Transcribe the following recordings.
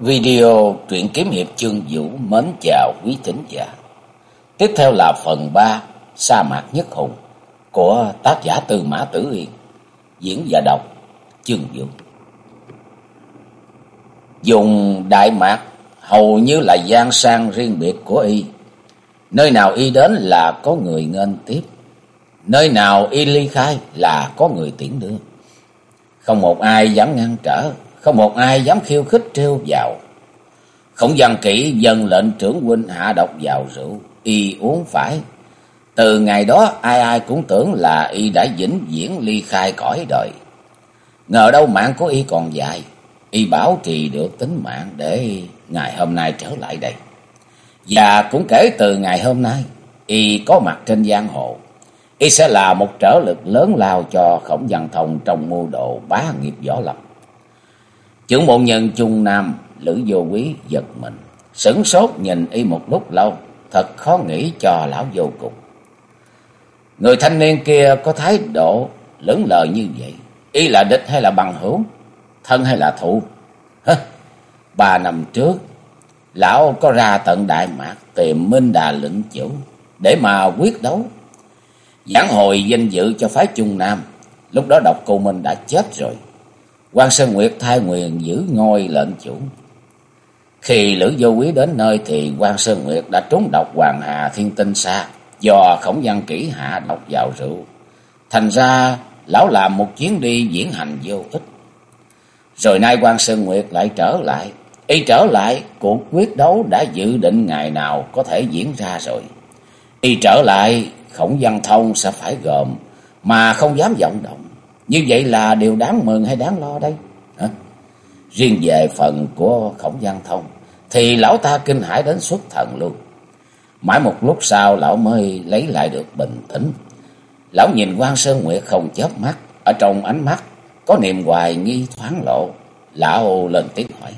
Video truyện kiếm hiệp chương vũ mến chào quý thính giả. Tiếp theo là phần 3 Sa mạc nhất hùng, của tác giả Tư Mã Tử Yên. Diễn và đọc chương vũ. Dùng Đại Mạc hầu như là gian sang riêng biệt của y. Nơi nào y đến là có người nghênh tiếp. Nơi nào y ly khai là có người tiễn đưa. Không một ai dám ngăn trở không một ai dám khiêu khích trêu vào. Khổng văn kỹ dân lệnh trưởng huynh hạ độc vào rượu, y uống phải. Từ ngày đó ai ai cũng tưởng là y đã vĩnh viễn ly khai cõi đời. Ngờ đâu mạng của y còn dài, y bảo trì được tính mạng để ngày hôm nay trở lại đây. Và cũng kể từ ngày hôm nay, y có mặt trên giang hồ, y sẽ là một trở lực lớn lao cho khổng văn thông trong mưu độ bá nghiệp võ lập. Trưởng môn nhân Trung Nam, Lữ Vô Quý giật mình, sửng sốt nhìn y một lúc lâu, thật khó nghĩ cho lão vô cùng. Người thanh niên kia có thái độ lớn lời như vậy, y là địch hay là bằng hữu, thân hay là thụ? hả ba năm trước, lão có ra tận Đại Mạc tìm Minh Đà lĩnh chủ để mà quyết đấu. Giảng hồi danh dự cho phái Trung Nam, lúc đó độc cô Minh đã chết rồi quan Sơn Nguyệt thay nguyện giữ ngôi lệnh chủ. Khi Lữ Vô Quý đến nơi thì quan Sơn Nguyệt đã trúng độc Hoàng Hà Thiên Tinh Sa do khổng văn kỹ hạ độc vào rượu. Thành ra lão làm một chuyến đi diễn hành vô ích. Rồi nay quan Sơn Nguyệt lại trở lại. Y trở lại, cuộc quyết đấu đã dự định ngày nào có thể diễn ra rồi. Y trở lại, khổng văn thông sẽ phải gồm, mà không dám vọng động. Như vậy là điều đáng mừng hay đáng lo đây? Hả? Riêng về phần của khổng gian thông, thì lão ta kinh hãi đến xuất thần luôn. Mãi một lúc sau lão mới lấy lại được bình tĩnh. Lão nhìn quan Sơn Nguyệt không chớp mắt, ở trong ánh mắt có niềm hoài nghi thoáng lộ. Lão lên tiếng hỏi.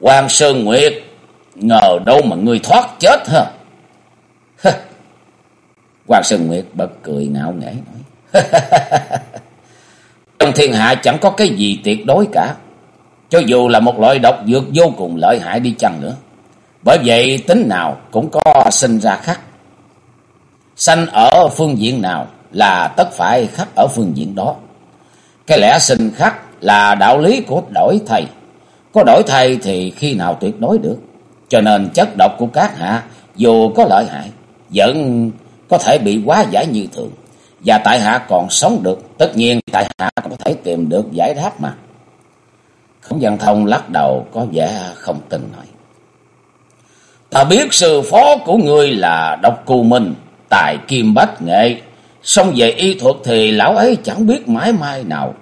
quan Sơn Nguyệt, ngờ đâu mà người thoát chết hả? quan Sơn Nguyệt bật cười ngạo nghễ nói. Trong thiên hạ chẳng có cái gì tuyệt đối cả. Cho dù là một loại độc dược vô cùng lợi hại đi chăng nữa. Bởi vậy, tính nào cũng có sinh ra khắc. Sanh ở phương diện nào là tất phải khắc ở phương diện đó. Cái lẽ sinh khắc là đạo lý của đổi thầy. Có đổi thầy thì khi nào tuyệt đối được. Cho nên chất độc của các hạ dù có lợi hại, vẫn có thể bị quá giải như thường và tại hạ còn sống được, tất nhiên tại hạ có thể tìm được giải đáp mà. Khổng văn thông lắc đầu có vẻ không tin nổi. Ta biết sư phó của ngươi là độc cù minh, tài kim bách nghệ, xong về y thuật thì lão ấy chẳng biết mãi mai nào.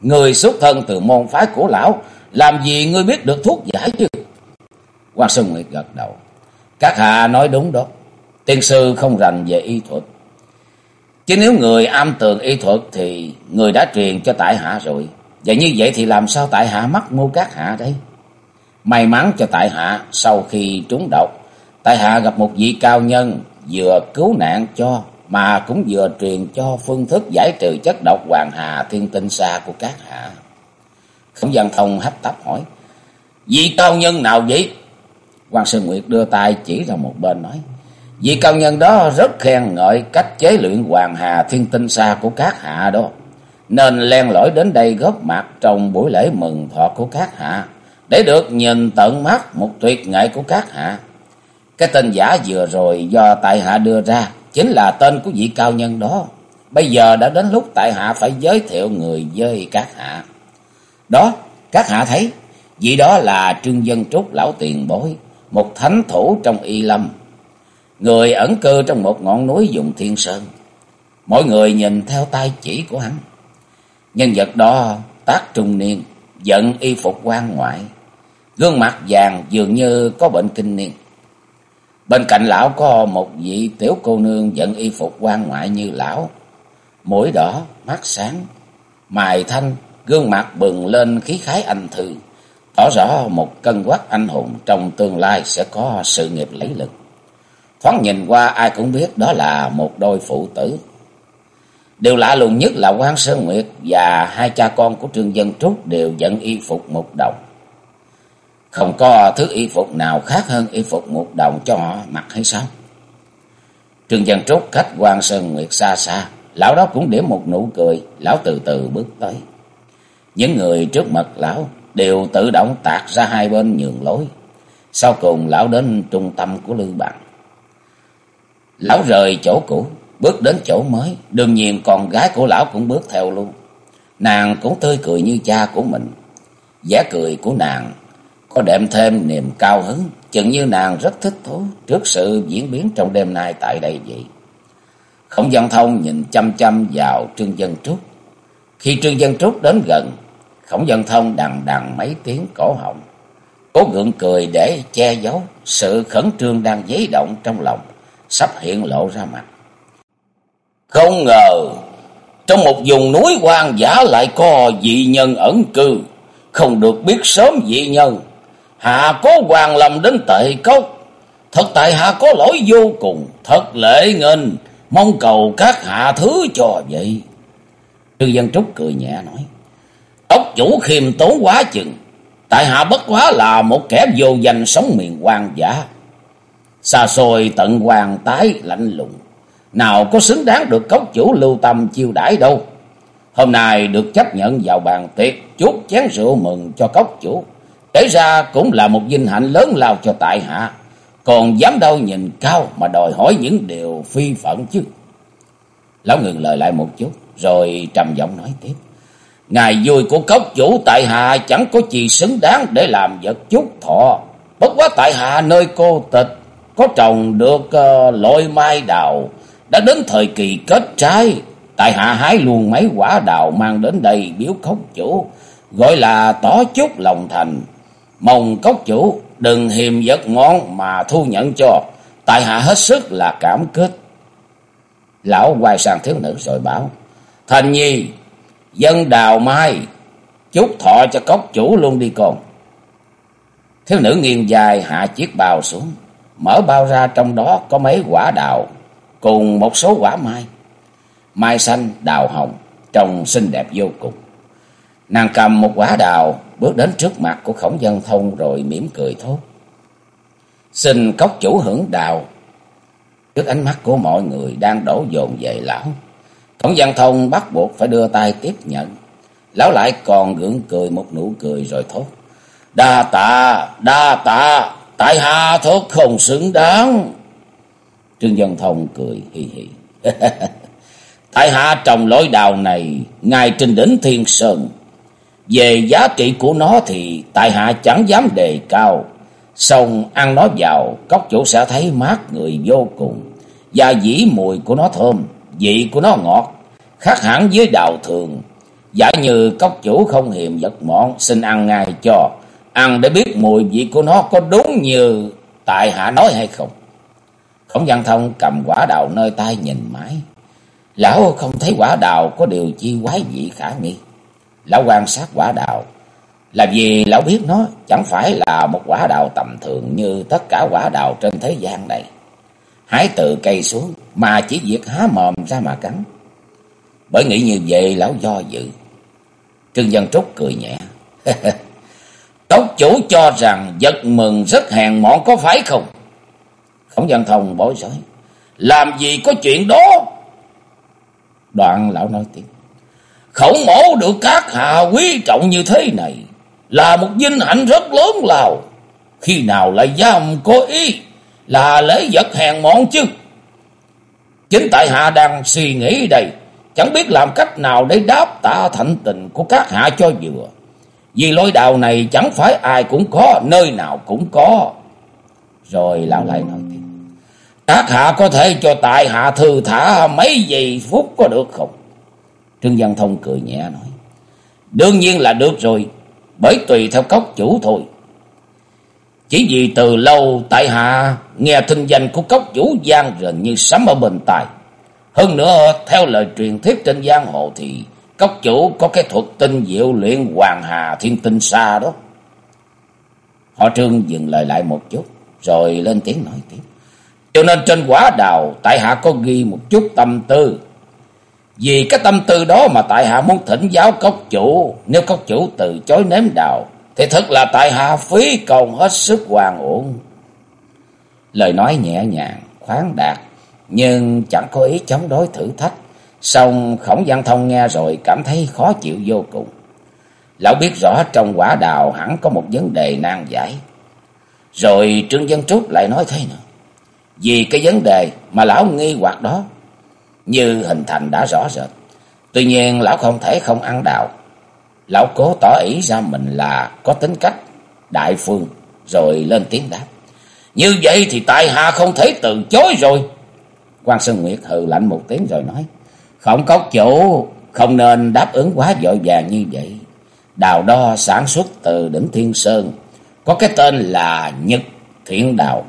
Người xuất thân từ môn phái của lão, làm gì ngươi biết được thuốc giải chứ? Quan Sơn Nguyệt gật đầu. Các hạ nói đúng đó, tiên sư không rành về y thuật, Chứ nếu người am tường y thuật thì người đã truyền cho tại hạ rồi. Và như vậy thì làm sao tại hạ mắc mưu các hạ đây? May mắn cho tại hạ sau khi trúng độc, tại hạ gặp một vị cao nhân vừa cứu nạn cho mà cũng vừa truyền cho phương thức giải trừ chất độc hoàng hà thiên tinh xa của các hạ. Khổng văn thông hấp tấp hỏi, vị cao nhân nào vậy? Hoàng Sơn Nguyệt đưa tay chỉ ra một bên nói, Vị cao nhân đó rất khen ngợi cách chế luyện hoàng hà thiên tinh xa của các hạ đó. Nên len lỏi đến đây góp mặt trong buổi lễ mừng thọ của các hạ. Để được nhìn tận mắt một tuyệt nghệ của các hạ. Cái tên giả vừa rồi do tại hạ đưa ra chính là tên của vị cao nhân đó. Bây giờ đã đến lúc tại hạ phải giới thiệu người với các hạ. Đó, các hạ thấy, vị đó là Trương Dân Trúc lão tiền bối, một thánh thủ trong y lâm Người ẩn cư trong một ngọn núi dùng thiên sơn. Mọi người nhìn theo tay chỉ của hắn. Nhân vật đó tác trung niên, giận y phục quan ngoại. Gương mặt vàng dường như có bệnh kinh niên. Bên cạnh lão có một vị tiểu cô nương giận y phục quan ngoại như lão. Mũi đỏ, mắt sáng, mài thanh, gương mặt bừng lên khí khái anh thư. Tỏ rõ một cân quắc anh hùng trong tương lai sẽ có sự nghiệp lấy lực. Thoáng nhìn qua, ai cũng biết đó là một đôi phụ tử. Điều lạ lùng nhất là quan Sơn Nguyệt và hai cha con của Trương Dân Trúc đều dẫn y phục một đồng. Không có thứ y phục nào khác hơn y phục một đồng cho họ mặc hay sao? Trương Dân Trúc cách quan Sơn Nguyệt xa xa. Lão đó cũng điểm một nụ cười. Lão từ từ bước tới. Những người trước mặt lão đều tự động tạc ra hai bên nhường lối. Sau cùng lão đến trung tâm của lưu Bằng. Lão rời chỗ cũ, bước đến chỗ mới. Đương nhiên con gái của lão cũng bước theo luôn. Nàng cũng tươi cười như cha của mình. Giá cười của nàng có đệm thêm niềm cao hứng. Chừng như nàng rất thích thú trước sự diễn biến trong đêm nay tại đây vậy. Khổng Văn Thông nhìn chăm chăm vào Trương Dân Trúc. Khi Trương Dân Trúc đến gần, Khổng Văn Thông đằng đằng mấy tiếng cổ họng. Cố gượng cười để che giấu sự khẩn trương đang dấy động trong lòng, sắp hiện lộ ra mặt. Không ngờ, trong một vùng núi hoang dã lại có dị nhân ẩn cư, không được biết sớm dị nhân. Hạ có hoàng lầm đến tệ cốc, thật tại hạ có lỗi vô cùng, thật lễ nghênh, mong cầu các hạ thứ cho vậy. Trư Dân Trúc cười nhẹ nói, ốc chủ khiêm tốn quá chừng, tại hạ bất quá là một kẻ vô danh sống miền hoang dã. Xa xôi tận hoàng tái lạnh lùng, nào có xứng đáng được cốc chủ lưu tâm chiêu đãi đâu. Hôm nay được chấp nhận vào bàn tiệc, chút chén rượu mừng cho cốc chủ. Kể ra cũng là một vinh hạnh lớn lao cho tại hạ. Còn dám đâu nhìn cao mà đòi hỏi những điều phi phận chứ. Lão ngừng lời lại một chút, rồi trầm giọng nói tiếp. Ngày vui của cốc chủ tại hạ chẳng có gì xứng đáng để làm vật chút thọ. Bất quá tại hạ nơi cô tịch, có trồng được ờ, uh, lội mai đào, đã đến thời kỳ kết trái. Tại hạ hái luôn mấy quả đào mang đến đây biếu cốc chủ, gọi là tỏ chút lòng thành. Mong cốc chủ đừng hiềm giật ngon mà thu nhận cho, tại hạ hết sức là cảm kích. Lão quay sang thiếu nữ rồi bảo, Thành nhi, dân đào mai, chúc thọ cho cốc chủ luôn đi con. Thiếu nữ nghiêng dài hạ chiếc bào xuống, mở bao ra trong đó có mấy quả đào, cùng một số quả mai. Mai xanh, đào hồng, trông xinh đẹp vô cùng. Nàng cầm một quả đào, bước đến trước mặt của khổng dân thông rồi mỉm cười thốt. Xin cốc chủ hưởng đào. Trước ánh mắt của mọi người đang đổ dồn về lão. Khổng dân thông bắt buộc phải đưa tay tiếp nhận. Lão lại còn gượng cười một nụ cười rồi thốt. Đa tạ, đa tạ, tại hạ thốt không xứng đáng. Trương Dân Thông cười hì hì. tại hạ trồng lối đào này, ngài trình đỉnh thiên sơn. Về giá trị của nó thì tại hạ chẳng dám đề cao. Xong ăn nó vào, cốc chủ sẽ thấy mát người vô cùng. Và dĩ mùi của nó thơm, vị của nó ngọt, khác hẳn với đào thường. Giả như cốc chủ không hiềm vật mọn, xin ăn ngay cho. Ăn để biết mùi vị của nó có đúng như tại hạ nói hay không. Khổng văn thông cầm quả đào nơi tay nhìn mãi. Lão không thấy quả đào có điều chi quái dị khả nghi. Lão quan sát quả đào. Là vì lão biết nó chẳng phải là một quả đào tầm thường như tất cả quả đào trên thế gian này. Hái từ cây xuống mà chỉ việc há mồm ra mà cắn. Bởi nghĩ như vậy lão do dự. Trương Dân Trúc cười nhẹ. Tốc chủ cho rằng giật mừng rất hèn mọn có phải không? Khổng Văn Thông bối rối. Làm gì có chuyện đó? Đoạn lão nói tiếp. Khổng mổ được các hạ quý trọng như thế này là một vinh hạnh rất lớn lao. Khi nào lại dám cố ý là lễ vật hèn mọn chứ? Chính tại hạ đang suy nghĩ đây, chẳng biết làm cách nào để đáp tạ thạnh tình của các hạ cho vừa. Vì lối đạo này chẳng phải ai cũng có, nơi nào cũng có. Rồi lão lại nói tiếp. Các hạ có thể cho tại hạ thư thả mấy giây phút có được không? Trương Văn Thông cười nhẹ nói. Đương nhiên là được rồi, bởi tùy theo cốc chủ thôi. Chỉ vì từ lâu tại hạ nghe thinh danh của cốc chủ gian rền như sấm ở bên tai. Hơn nữa theo lời truyền thuyết trên giang hồ thì cốc chủ có cái thuật tinh diệu luyện hoàng hà thiên tinh xa đó. Họ trương dừng lời lại một chút rồi lên tiếng nói tiếp. Cho nên trên quả đào tại hạ có ghi một chút tâm tư vì cái tâm tư đó mà tại hạ muốn thỉnh giáo cốc chủ, nếu cốc chủ từ chối nếm đào, thì thật là tại hạ phí công hết sức hoàng uổng. Lời nói nhẹ nhàng, khoáng đạt, nhưng chẳng có ý chống đối thử thách. Xong khổng văn thông nghe rồi cảm thấy khó chịu vô cùng. Lão biết rõ trong quả đào hẳn có một vấn đề nan giải. Rồi Trương Dân Trúc lại nói thế nữa. Vì cái vấn đề mà lão nghi hoặc đó, như hình thành đã rõ rệt. Tuy nhiên lão không thể không ăn đào. Lão cố tỏ ý ra mình là có tính cách đại phương, rồi lên tiếng đáp. Như vậy thì tại hạ không thể từ chối rồi. quan Sơn Nguyệt hừ lạnh một tiếng rồi nói. Không có chủ, không nên đáp ứng quá vội vàng như vậy. Đào đo sản xuất từ đỉnh Thiên Sơn. Có cái tên là Nhật Thiện Đào.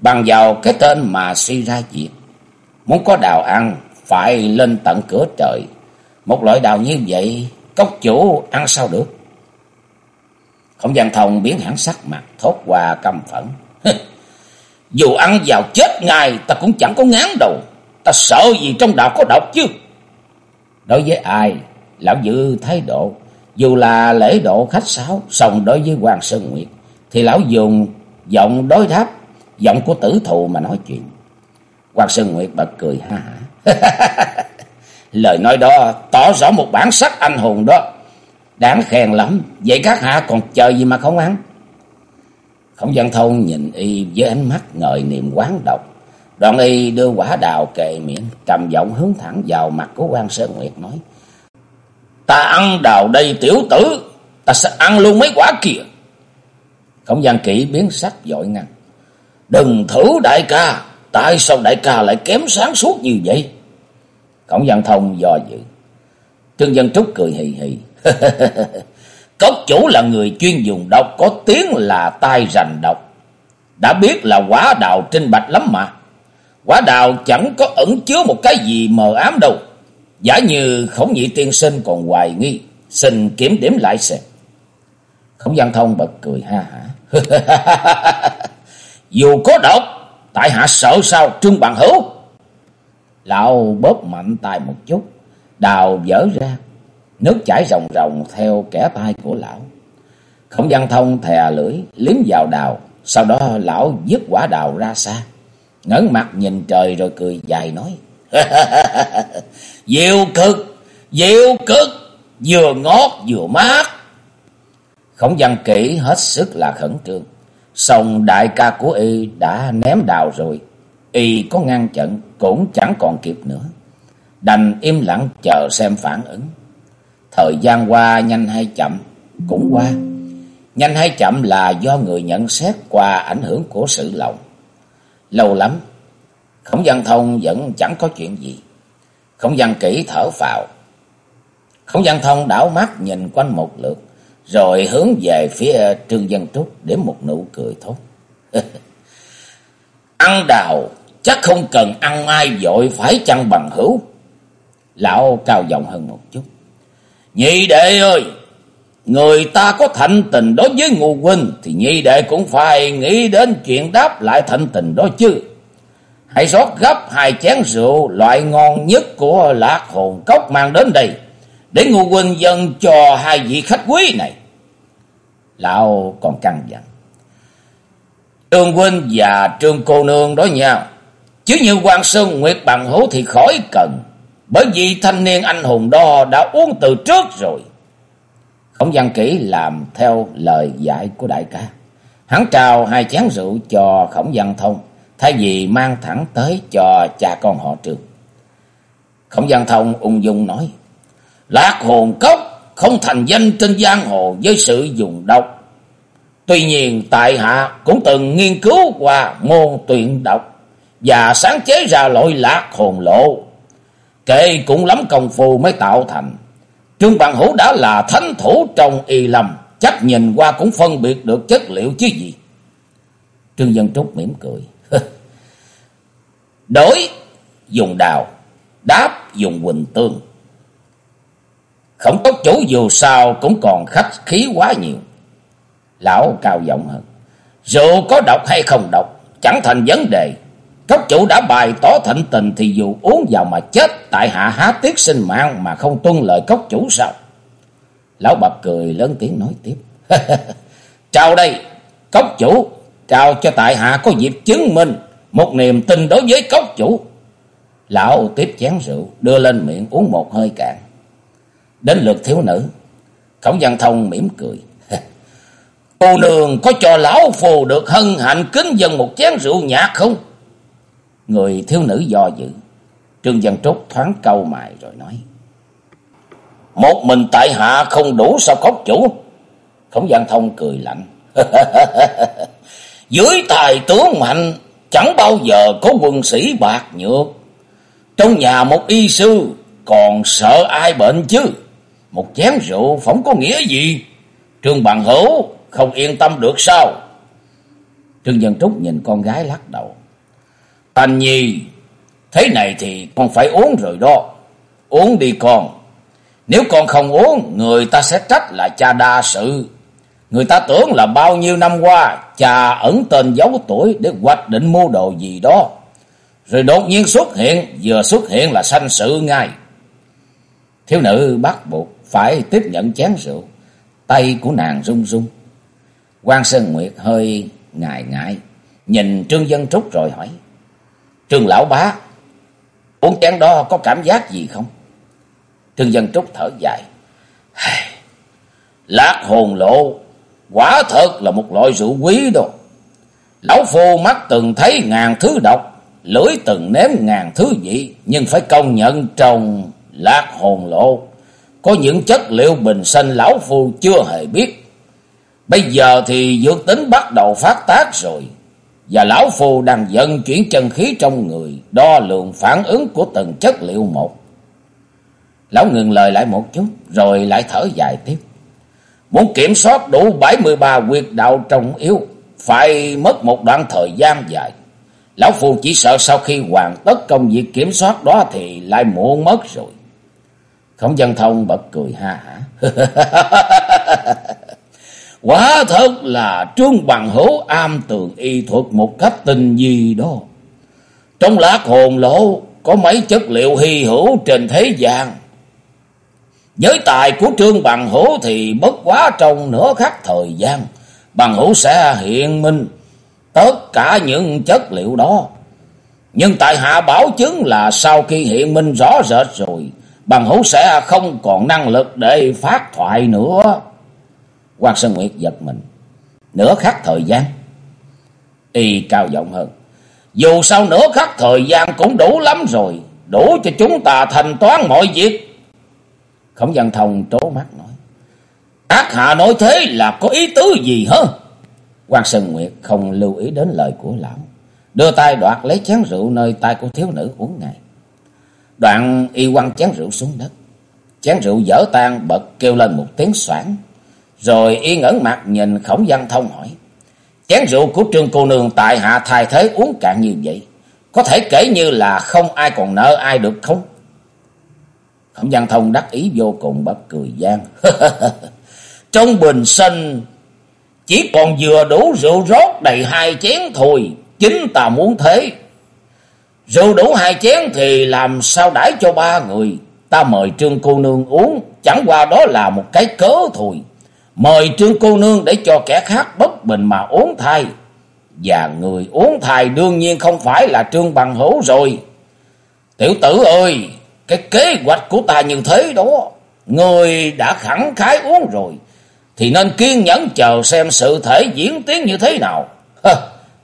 Bằng vào cái tên mà suy ra việc. Muốn có đào ăn, phải lên tận cửa trời. Một loại đào như vậy, cốc chủ ăn sao được? Không gian thông biến hẳn sắc mặt, thốt qua căm phẫn. Dù ăn vào chết ngài, ta cũng chẳng có ngán đầu. Ta sợ gì trong đạo có độc chứ? Đối với ai, lão giữ thái độ, dù là lễ độ khách sáo, song đối với Hoàng Sơn Nguyệt, thì lão dùng giọng đối đáp, giọng của tử thù mà nói chuyện. Hoàng Sơn Nguyệt bật cười ha hả. Lời nói đó tỏ rõ một bản sắc anh hùng đó. Đáng khen lắm. Vậy các hạ còn chờ gì mà không ăn? Khổng gian thông nhìn y với ánh mắt ngời niềm quán độc. Đoạn y đưa quả đào kề miệng, trầm giọng hướng thẳng vào mặt của quan Sơn Nguyệt nói. Ta ăn đào đây tiểu tử, ta sẽ ăn luôn mấy quả kia. Khổng gian kỹ biến sắc dội ngăn. Đừng thử đại ca, tại sao đại ca lại kém sáng suốt như vậy? Khổng văn thông do dự. Trương Dân Trúc cười hì hì. Cốc chủ là người chuyên dùng độc, có tiếng là tai rành độc. Đã biết là quả đào trinh bạch lắm mà. Quả đào chẳng có ẩn chứa một cái gì mờ ám đâu. Giả như khổng nhị tiên sinh còn hoài nghi, xin kiểm điểm lại xem. Khổng văn thông bật cười ha hả. Dù có độc, tại hạ sợ sao trương bằng hữu. Lão bóp mạnh tay một chút, đào dở ra, nước chảy ròng ròng theo kẻ tay của lão. Khổng văn thông thè lưỡi, liếm vào đào, sau đó lão dứt quả đào ra xa, ngẩng mặt nhìn trời rồi cười dài nói. Diệu cực, diệu cực, vừa ngót vừa mát. Khổng văn kỹ hết sức là khẩn trương, xong đại ca của y đã ném đào rồi, y có ngăn chặn cũng chẳng còn kịp nữa. Đành im lặng chờ xem phản ứng. Thời gian qua nhanh hay chậm cũng qua. Nhanh hay chậm là do người nhận xét qua ảnh hưởng của sự lòng. Lâu lắm, Khổng Văn Thông vẫn chẳng có chuyện gì. Khổng Văn kỹ thở phào. Khổng Văn Thông đảo mắt nhìn quanh một lượt, rồi hướng về phía ờ, Trương Dân Trúc để một nụ cười thốt. Ăn đào chắc không cần ăn ai dội phải chăng bằng hữu. Lão cao giọng hơn một chút. Nhị đệ ơi, người ta có thạnh tình đối với ngô huynh thì nhi đệ cũng phải nghĩ đến chuyện đáp lại thạnh tình đó chứ. Hãy rót gấp hai chén rượu, loại ngon nhất của lạc hồn cốc mang đến đây. Để ngô huynh dâng cho hai vị khách quý này. Lão còn căng dặn. Trương huynh và trương cô nương đó nha. Chứ như quan Sơn, Nguyệt bằng hữu thì khỏi cần. Bởi vì thanh niên anh hùng đó đã uống từ trước rồi. Khổng văn kỷ làm theo lời dạy của đại ca. Hắn trao hai chén rượu cho khổng văn thông. Thay vì mang thẳng tới cho cha con họ trường. Khổng văn thông ung dung nói. Lạc hồn cốc không thành danh trên giang hồ với sự dùng độc. Tuy nhiên tại hạ cũng từng nghiên cứu qua môn tuyển độc và sáng chế ra loại lạc hồn lộ. Kệ cũng lắm công phu mới tạo thành. Trương Bằng Hữu đã là thánh thủ trong y lâm, chắc nhìn qua cũng phân biệt được chất liệu chứ gì. Trương Dân Trúc mỉm cười. Đối dùng đào, đáp dùng quỳnh tương. Không có chủ dù sao cũng còn khách khí quá nhiều. Lão cao giọng hơn. Rượu có độc hay không độc, chẳng thành vấn đề các chủ đã bày tỏ thịnh tình thì dù uống vào mà chết, tại hạ há tiếc sinh mạng mà không tuân lời cốc chủ sao? Lão bập cười lớn tiếng nói tiếp. chào đây, cốc chủ, trao cho tại hạ có dịp chứng minh một niềm tin đối với cốc chủ. Lão tiếp chén rượu, đưa lên miệng uống một hơi cạn. Đến lượt thiếu nữ, Khổng Văn Thông mỉm cười. Cô nương có cho lão phù được hân hạnh kính dân một chén rượu nhạt không? Người thiếu nữ do dự. Trương Văn Trúc thoáng câu mày rồi nói. Một mình tại hạ không đủ sao cốc chủ? Khổng Văn Thông cười lạnh. Dưới tài tướng mạnh, chẳng bao giờ có quân sĩ bạc nhược. Trong nhà một y sư, còn sợ ai bệnh chứ? Một chén rượu phỏng có nghĩa gì? Trương Bằng Hữu, không yên tâm được sao? Trương Dân Trúc nhìn con gái lắc đầu. Thành nhi, thế này thì con phải uống rồi đó. Uống đi con. Nếu con không uống, người ta sẽ trách là cha đa sự. Người ta tưởng là bao nhiêu năm qua, cha ẩn tên giấu tuổi để hoạch định mua đồ gì đó. Rồi đột nhiên xuất hiện, vừa xuất hiện là sanh sự ngay. Thiếu nữ bắt buộc phải tiếp nhận chén rượu. Tay của nàng run run. quan Sơn Nguyệt hơi ngại ngại, nhìn Trương Dân Trúc rồi hỏi. Trương Lão Bá, uống chén đó có cảm giác gì không? Trương Dân Trúc thở dài. Lạc hồn lộ, quả thật là một loại rượu quý đồ. Lão Phu mắt từng thấy ngàn thứ độc, lưỡi từng nếm ngàn thứ vị, nhưng phải công nhận trong lạc hồn lộ có những chất liệu bình sinh lão phu chưa hề biết. Bây giờ thì dược tính bắt đầu phát tác rồi. Và lão phu đang dần chuyển chân khí trong người, đo lường phản ứng của từng chất liệu một. Lão ngừng lời lại một chút, rồi lại thở dài tiếp. Muốn kiểm soát đủ 73 quyệt đạo trong yếu, phải mất một đoạn thời gian dài. Lão Phu chỉ sợ sau khi hoàn tất công việc kiểm soát đó thì lại muộn mất rồi. Khổng dân thông bật cười ha hả. Quả thật là trương bằng hữu am tường y thuật một cách tình gì đó. Trong lát hồn lỗ có mấy chất liệu hy hữu trên thế gian. Giới tài của trương bằng hữu thì bất quá trong nửa khắc thời gian. Bằng hữu sẽ hiện minh tất cả những chất liệu đó. Nhưng tại hạ bảo chứng là sau khi hiện minh rõ rệt rồi, bằng hữu sẽ không còn năng lực để phát thoại nữa. Quan Sơn Nguyệt giật mình. Nửa khắc thời gian. Y cao giọng hơn. Dù sao nửa khắc thời gian cũng đủ lắm rồi. Đủ cho chúng ta thành toán mọi việc. Khổng văn thông trố mắt nói. Các hạ nói thế là có ý tứ gì hả? Quan Sơn Nguyệt không lưu ý đến lời của lão. Đưa tay đoạt lấy chén rượu nơi tay của thiếu nữ uống ngài. Đoạn y quăng chén rượu xuống đất. Chén rượu dở tan, bật kêu lên một tiếng soảng. Rồi y ngẩn mặt nhìn khổng văn thông hỏi. Chén rượu của trương cô nương tại hạ thay thế uống cạn như vậy. Có thể kể như là không ai còn nợ ai được không? Khổng văn thông đắc ý vô cùng bật cười gian. Trong bình sinh chỉ còn vừa đủ rượu rót đầy hai chén thôi. Chính ta muốn thế. Rượu đủ hai chén thì làm sao đãi cho ba người. Ta mời trương cô nương uống, chẳng qua đó là một cái cớ thôi. Mời trương cô nương để cho kẻ khác bất bình mà uống thay. Và người uống thai đương nhiên không phải là trương bằng hữu rồi. Tiểu tử ơi, cái kế hoạch của ta như thế đó. Người đã khẳng khái uống rồi. Thì nên kiên nhẫn chờ xem sự thể diễn tiến như thế nào.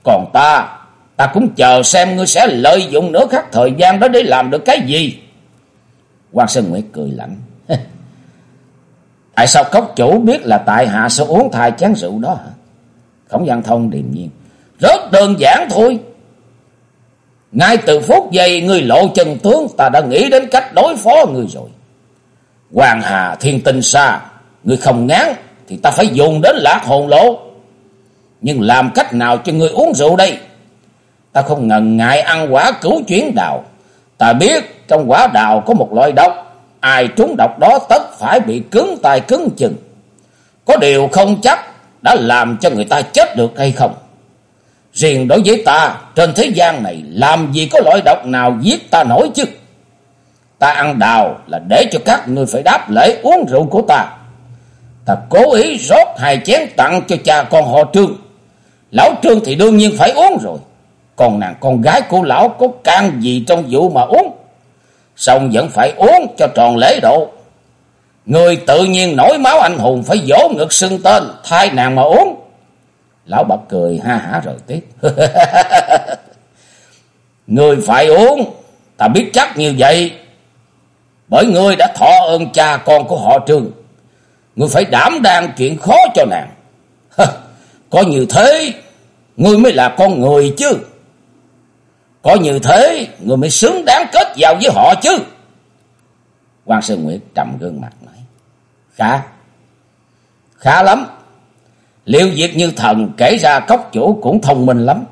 còn ta Ta cũng chờ xem ngươi sẽ lợi dụng nửa khắc thời gian đó để làm được cái gì. Quan Sơn Nguyệt cười lạnh. Tại sao cốc chủ biết là tại hạ sẽ uống thai chén rượu đó hả? Khổng Văn Thông điềm nhiên. Rất đơn giản thôi. Ngay từ phút giây người lộ chân tướng ta đã nghĩ đến cách đối phó người rồi. Hoàng Hà thiên tinh xa, người không ngán thì ta phải dùng đến lạc hồn lộ. Nhưng làm cách nào cho người uống rượu đây? Ta không ngần ngại ăn quả cứu chuyến đào. Ta biết trong quả đào có một loại độc. Ai trúng độc đó tất phải bị cứng tay cứng chừng. Có điều không chắc đã làm cho người ta chết được hay không. Riêng đối với ta, trên thế gian này làm gì có loại độc nào giết ta nổi chứ. Ta ăn đào là để cho các ngươi phải đáp lễ uống rượu của ta. Ta cố ý rót hai chén tặng cho cha con họ trương. Lão trương thì đương nhiên phải uống rồi. Còn nàng con gái của lão có can gì trong vụ mà uống. Xong vẫn phải uống cho tròn lễ độ. Người tự nhiên nổi máu anh hùng phải vỗ ngực xưng tên, thay nàng mà uống. Lão bật cười ha hả rồi tiếp. người phải uống, ta biết chắc như vậy. Bởi ngươi đã thọ ơn cha con của họ trương. Ngươi phải đảm đang chuyện khó cho nàng. Có như thế, ngươi mới là con người chứ. Có như thế, người mới xứng đáng kết giao với họ chứ. quan Sơn Nguyệt trầm gương mặt nói. Khá, khá lắm. Liệu việc như thần kể ra cốc chủ cũng thông minh lắm.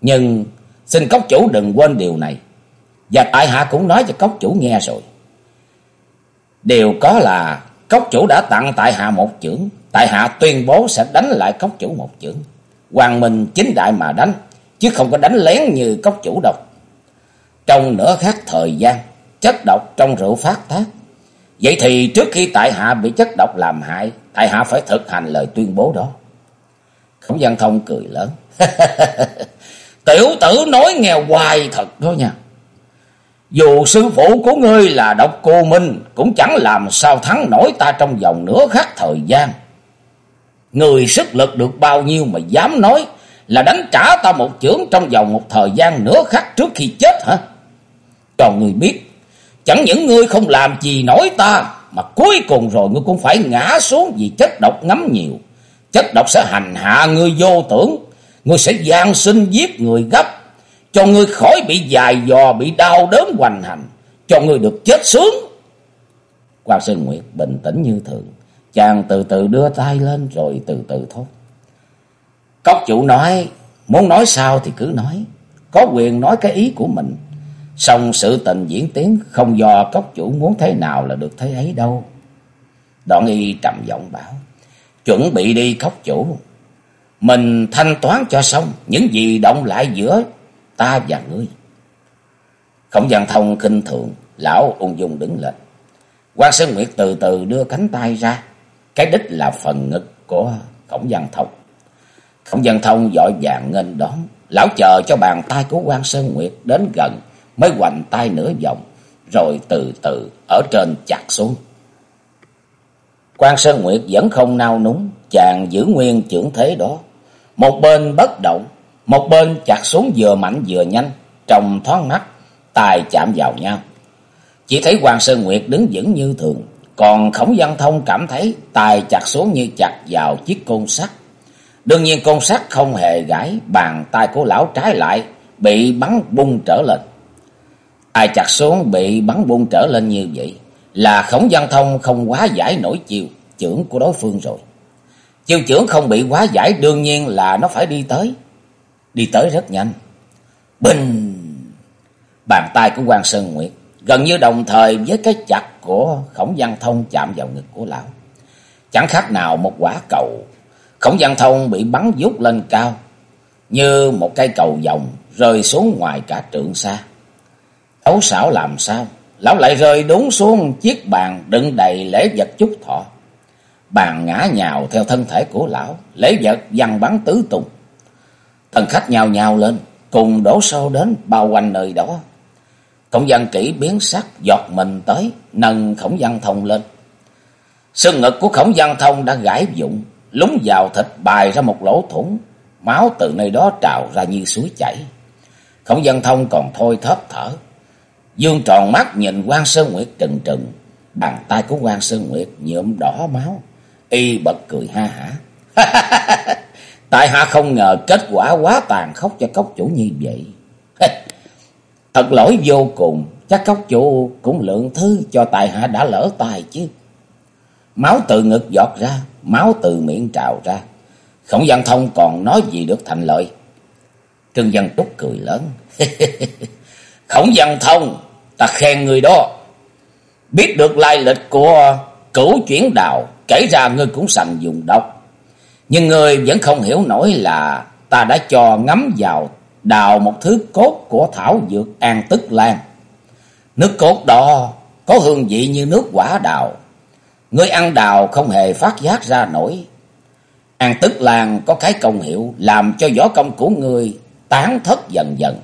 Nhưng xin cốc chủ đừng quên điều này. Và tại hạ cũng nói cho cốc chủ nghe rồi. Điều có là cốc chủ đã tặng tại hạ một chưởng. Tại hạ tuyên bố sẽ đánh lại cốc chủ một chưởng. Hoàng Minh chính đại mà đánh. Chứ không có đánh lén như cốc chủ độc Trong nửa khác thời gian. Chất độc trong rượu phát tác. Vậy thì trước khi tại hạ bị chất độc làm hại. Tại hạ phải thực hành lời tuyên bố đó. Khổng Văn Thông cười lớn. Tiểu tử nói nghèo hoài thật đó nha. Dù sư phụ của ngươi là độc cô Minh, cũng chẳng làm sao thắng nổi ta trong vòng nửa khắc thời gian. Người sức lực được bao nhiêu mà dám nói là đánh trả ta một chưởng trong vòng một thời gian nửa khắc trước khi chết hả? Cho ngươi biết, chẳng những ngươi không làm gì nổi ta, mà cuối cùng rồi ngươi cũng phải ngã xuống vì chất độc ngấm nhiều. Chất độc sẽ hành hạ ngươi vô tưởng, ngươi sẽ gian sinh giết người gấp cho ngươi khỏi bị dài dò, bị đau đớn hoành hành, cho ngươi được chết sướng. Quang Sơn Nguyệt bình tĩnh như thường, chàng từ từ đưa tay lên rồi từ từ thốt. Cốc chủ nói, muốn nói sao thì cứ nói, có quyền nói cái ý của mình. Xong sự tình diễn tiến không do cốc chủ muốn thế nào là được thế ấy đâu. Đoạn y trầm giọng bảo, chuẩn bị đi cốc chủ. Mình thanh toán cho xong những gì động lại giữa ta và ngươi. Khổng văn thông kinh thường, lão ung dung đứng lên. quan Sơn Nguyệt từ từ đưa cánh tay ra, cái đích là phần ngực của khổng văn thông. Khổng văn thông dội vàng nghênh đón, lão chờ cho bàn tay của quan Sơn Nguyệt đến gần, mới hoành tay nửa vòng, rồi từ từ ở trên chặt xuống. quan Sơn Nguyệt vẫn không nao núng, chàng giữ nguyên trưởng thế đó. Một bên bất động, một bên chặt xuống vừa mạnh vừa nhanh, trong thoáng mắt, tài chạm vào nhau. Chỉ thấy Hoàng Sơn Nguyệt đứng vững như thường, còn Khổng Văn Thông cảm thấy tài chặt xuống như chặt vào chiếc côn sắt. Đương nhiên con sắt không hề gãy, bàn tay của lão trái lại bị bắn bung trở lên. Ai chặt xuống bị bắn bung trở lên như vậy là Khổng Văn Thông không quá giải nổi chiều trưởng của đối phương rồi. Chiều trưởng không bị quá giải đương nhiên là nó phải đi tới đi tới rất nhanh. Bình! Bàn tay của quan Sơn Nguyệt gần như đồng thời với cái chặt của Khổng Văn Thông chạm vào ngực của lão. Chẳng khác nào một quả cầu. Khổng Văn Thông bị bắn vút lên cao, như một cây cầu vòng rơi xuống ngoài cả trượng xa. thấu xảo làm sao? Lão lại rơi đúng xuống chiếc bàn đựng đầy lễ vật chúc thọ. Bàn ngã nhào theo thân thể của lão, lễ vật văng bắn tứ tung. Thần khách nhào nhào lên, cùng đổ sâu đến bao quanh nơi đó. Khổng văn kỹ biến sắc, giọt mình tới, nâng khổng văn thông lên. Sưng ngực của khổng văn thông đã gãi dụng, lúng vào thịt bài ra một lỗ thủng, máu từ nơi đó trào ra như suối chảy. Khổng dân thông còn thôi thớp thở, dương tròn mắt nhìn quan Sơn Nguyệt trừng trừng, bàn tay của quan Sơn Nguyệt nhuộm đỏ máu, y bật cười ha hả. Tại hạ không ngờ kết quả quá tàn khốc cho cốc chủ như vậy. Thật lỗi vô cùng, chắc cốc chủ cũng lượng thứ cho tại hạ đã lỡ tài chứ. Máu từ ngực giọt ra, máu từ miệng trào ra. Khổng văn thông còn nói gì được thành lợi. Trương Văn Trúc cười lớn. Khổng văn thông, ta khen người đó. Biết được lai lịch của cửu chuyển đạo, kể ra ngươi cũng sành dùng độc. Nhưng người vẫn không hiểu nổi là ta đã cho ngắm vào đào một thứ cốt của thảo dược an tức lan. Nước cốt đó có hương vị như nước quả đào người ăn đào không hề phát giác ra nổi. An tức làng có cái công hiệu làm cho võ công của người tán thất dần dần.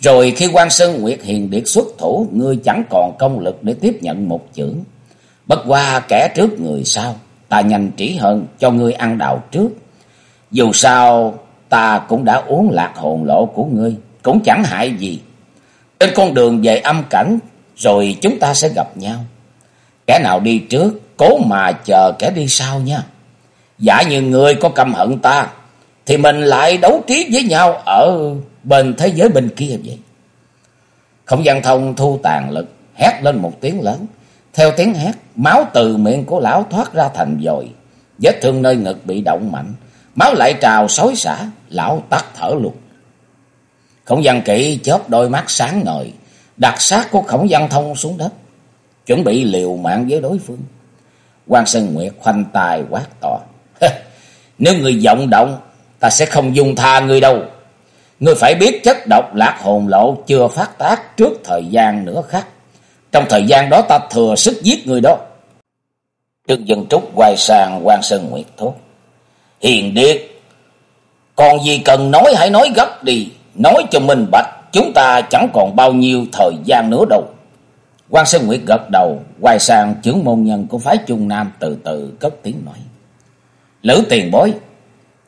Rồi khi quan Sơn Nguyệt Hiền Điệt xuất thủ, ngươi chẳng còn công lực để tiếp nhận một chưởng. Bất qua kẻ trước người sau, ta nhanh trí hơn cho ngươi ăn đào trước. Dù sao, ta cũng đã uống lạc hồn lộ của ngươi, cũng chẳng hại gì. Trên con đường về âm cảnh, rồi chúng ta sẽ gặp nhau. Kẻ nào đi trước, cố mà chờ kẻ đi sau nha. Giả như người có căm hận ta, thì mình lại đấu trí với nhau ở bên thế giới bên kia vậy. Không gian thông thu tàn lực, hét lên một tiếng lớn. Theo tiếng hét, máu từ miệng của lão thoát ra thành dồi. Vết thương nơi ngực bị động mạnh, máu lại trào xối xả, lão tắt thở luôn. Khổng văn kỵ chớp đôi mắt sáng ngời, đặt sát của khổng văn thông xuống đất, chuẩn bị liều mạng với đối phương quan Sơn Nguyệt khoanh tài quát to. Nếu người vọng động, ta sẽ không dung tha người đâu. Ngươi phải biết chất độc lạc hồn lộ chưa phát tác trước thời gian nữa khác. Trong thời gian đó ta thừa sức giết người đó. Trương Dân Trúc quay sang quan Sơn Nguyệt thốt. Hiền điệt, còn gì cần nói hãy nói gấp đi. Nói cho minh bạch, chúng ta chẳng còn bao nhiêu thời gian nữa đâu quan Sơn Nguyệt gật đầu, quay sang trưởng môn nhân của phái Trung Nam từ từ cất tiếng nói. Lữ tiền bối,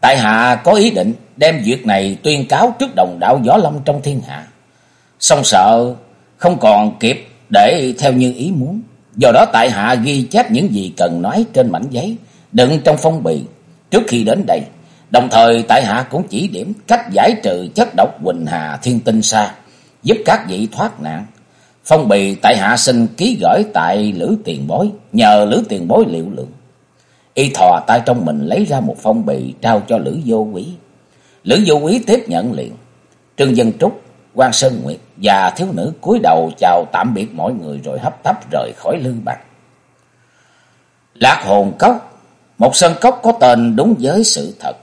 tại hạ có ý định đem việc này tuyên cáo trước đồng đạo Võ Lâm trong thiên hạ. Xong sợ không còn kịp để theo như ý muốn. Do đó tại hạ ghi chép những gì cần nói trên mảnh giấy, đựng trong phong bì trước khi đến đây. Đồng thời tại hạ cũng chỉ điểm cách giải trừ chất độc Quỳnh Hà Thiên Tinh Sa, giúp các vị thoát nạn. Phong bì tại hạ xin ký gửi tại Lữ Tiền Bối, nhờ Lữ Tiền Bối liệu lượng. Y thò tay trong mình lấy ra một phong bì trao cho Lữ Vô Quý. Lữ Vô Quý tiếp nhận liền. Trương Dân Trúc, quan Sơn Nguyệt và thiếu nữ cúi đầu chào tạm biệt mọi người rồi hấp tấp rời khỏi lương bạc. Lạc hồn cốc, một sân cốc có tên đúng với sự thật.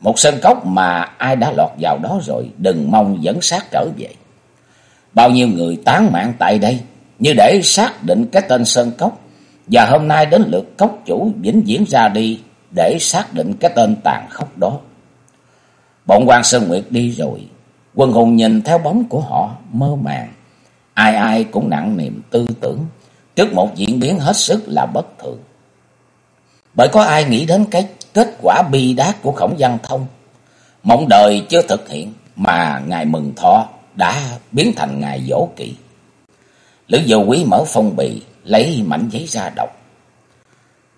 Một sân cốc mà ai đã lọt vào đó rồi, đừng mong dẫn sát trở về. Bao nhiêu người tán mạng tại đây, như để xác định cái tên sơn cốc. Và hôm nay đến lượt cốc chủ vĩnh viễn ra đi để xác định cái tên tàn khốc đó. Bọn quan Sơn Nguyệt đi rồi, quân hùng nhìn theo bóng của họ mơ màng. Ai ai cũng nặng niềm tư tưởng trước một diễn biến hết sức là bất thường. Bởi có ai nghĩ đến cái kết quả bi đát của khổng văn thông. Mộng đời chưa thực hiện mà ngài mừng thọ đã biến thành ngài dỗ kỵ. Lữ dầu quý mở phong bì lấy mảnh giấy ra đọc.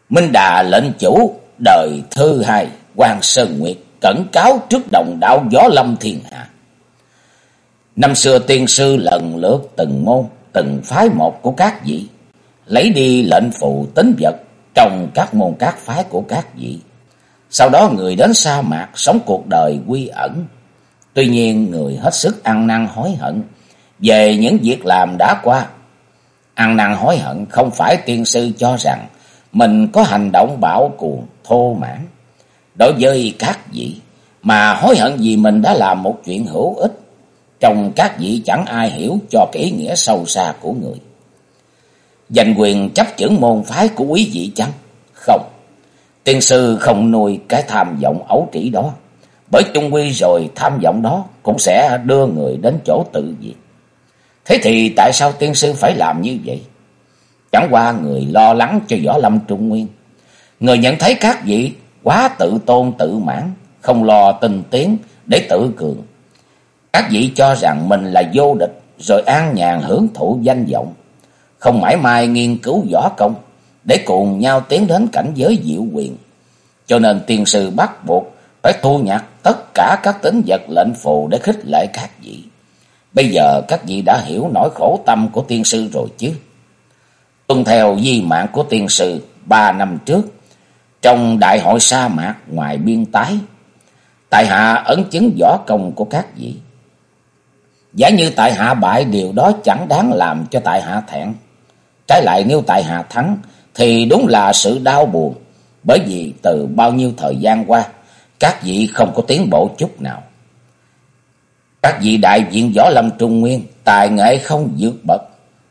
Minh Đà lệnh chủ đời thứ hai quan Sơn Nguyệt cẩn cáo trước đồng đạo gió lâm thiên hạ. Năm xưa tiên sư lần lượt từng môn, từng phái một của các vị, lấy đi lệnh phụ tính vật trong các môn các phái của các vị. Sau đó người đến sa mạc sống cuộc đời quy ẩn. Tuy nhiên người hết sức ăn năn hối hận về những việc làm đã qua. Ăn năn hối hận không phải tiên sư cho rằng mình có hành động bạo cuồng, thô mãn. Đối với các vị mà hối hận vì mình đã làm một chuyện hữu ích. Trong các vị chẳng ai hiểu cho cái ý nghĩa sâu xa của người. Giành quyền chấp chưởng môn phái của quý vị chăng? Không. Tiên sư không nuôi cái tham vọng ấu trĩ đó. Bởi chung quy rồi tham vọng đó cũng sẽ đưa người đến chỗ tự diệt. Thế thì tại sao tiên sư phải làm như vậy? Chẳng qua người lo lắng cho võ lâm trung nguyên. Người nhận thấy các vị quá tự tôn tự mãn, không lo tinh tiến để tự cường. Các vị cho rằng mình là vô địch, rồi an nhàn hưởng thụ danh vọng, không mãi mai nghiên cứu võ công, để cùng nhau tiến đến cảnh giới diệu quyền. Cho nên tiên sư bắt buộc phải thu nhặt tất cả các tính vật lệnh phù để khích lệ các vị. Bây giờ các vị đã hiểu nỗi khổ tâm của tiên sư rồi chứ. Tuân theo di mạng của tiên sư ba năm trước, trong đại hội sa mạc ngoài biên tái, tại hạ ấn chứng võ công của các vị. Giả như tại hạ bại điều đó chẳng đáng làm cho tại hạ thẹn. Trái lại nếu tại hạ thắng thì đúng là sự đau buồn. Bởi vì từ bao nhiêu thời gian qua các vị không có tiến bộ chút nào. Các vị đại diện võ lâm trung nguyên, tài nghệ không vượt bậc,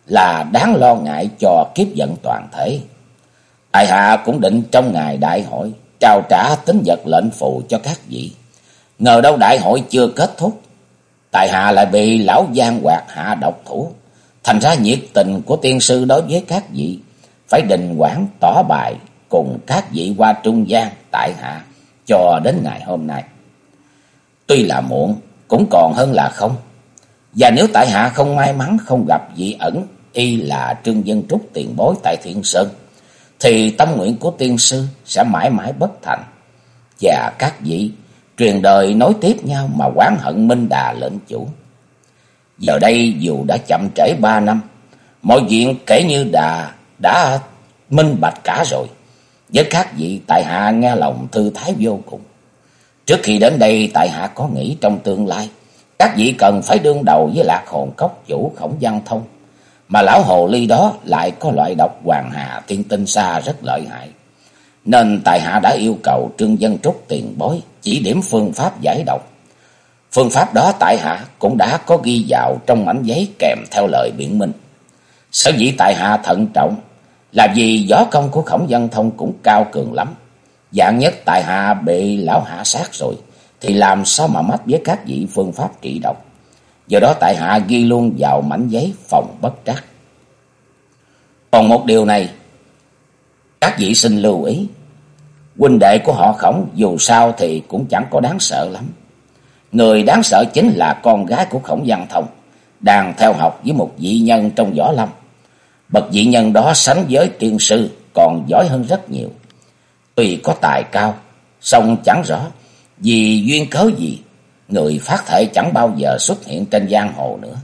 là đáng lo ngại cho kiếp vận toàn thể. Tại hạ cũng định trong ngày đại hội, trao trả tính vật lệnh phụ cho các vị. Ngờ đâu đại hội chưa kết thúc. Tại hạ lại bị lão giang hoạt hạ độc thủ. Thành ra nhiệt tình của tiên sư đối với các vị. Phải đình quản tỏ bài cùng các vị qua trung gian tại hạ cho đến ngày hôm nay. Tuy là muộn cũng còn hơn là không. Và nếu tại hạ không may mắn không gặp vị ẩn y là Trương Dân Trúc tiền bối tại Thiện Sơn, thì tâm nguyện của tiên sư sẽ mãi mãi bất thành. Và các vị truyền đời nối tiếp nhau mà quán hận Minh Đà lệnh chủ. Giờ đây dù đã chậm trễ ba năm, mọi chuyện kể như Đà đã minh bạch cả rồi. Với các vị tại hạ nghe lòng thư thái vô cùng. Trước khi đến đây tại hạ có nghĩ trong tương lai, các vị cần phải đương đầu với lạc hồn cốc chủ khổng văn thông. Mà lão hồ ly đó lại có loại độc hoàng hà tiên tinh xa rất lợi hại. Nên tại hạ đã yêu cầu trương dân trúc tiền bối chỉ điểm phương pháp giải độc. Phương pháp đó tại hạ cũng đã có ghi vào trong mảnh giấy kèm theo lời biện minh. Sở dĩ tại hạ thận trọng là vì võ công của khổng dân thông cũng cao cường lắm. Dạng nhất tại hạ bị lão hạ sát rồi, thì làm sao mà mách với các vị phương pháp trị độc. Do đó tại hạ ghi luôn vào mảnh giấy phòng bất trắc. Còn một điều này, các vị xin lưu ý. Huynh đệ của họ khổng dù sao thì cũng chẳng có đáng sợ lắm. Người đáng sợ chính là con gái của khổng văn thông, đang theo học với một vị nhân trong võ lâm. Bậc dị nhân đó sánh với tiên sư còn giỏi hơn rất nhiều. Tuy có tài cao, song chẳng rõ vì duyên cớ gì người phát thể chẳng bao giờ xuất hiện trên giang hồ nữa.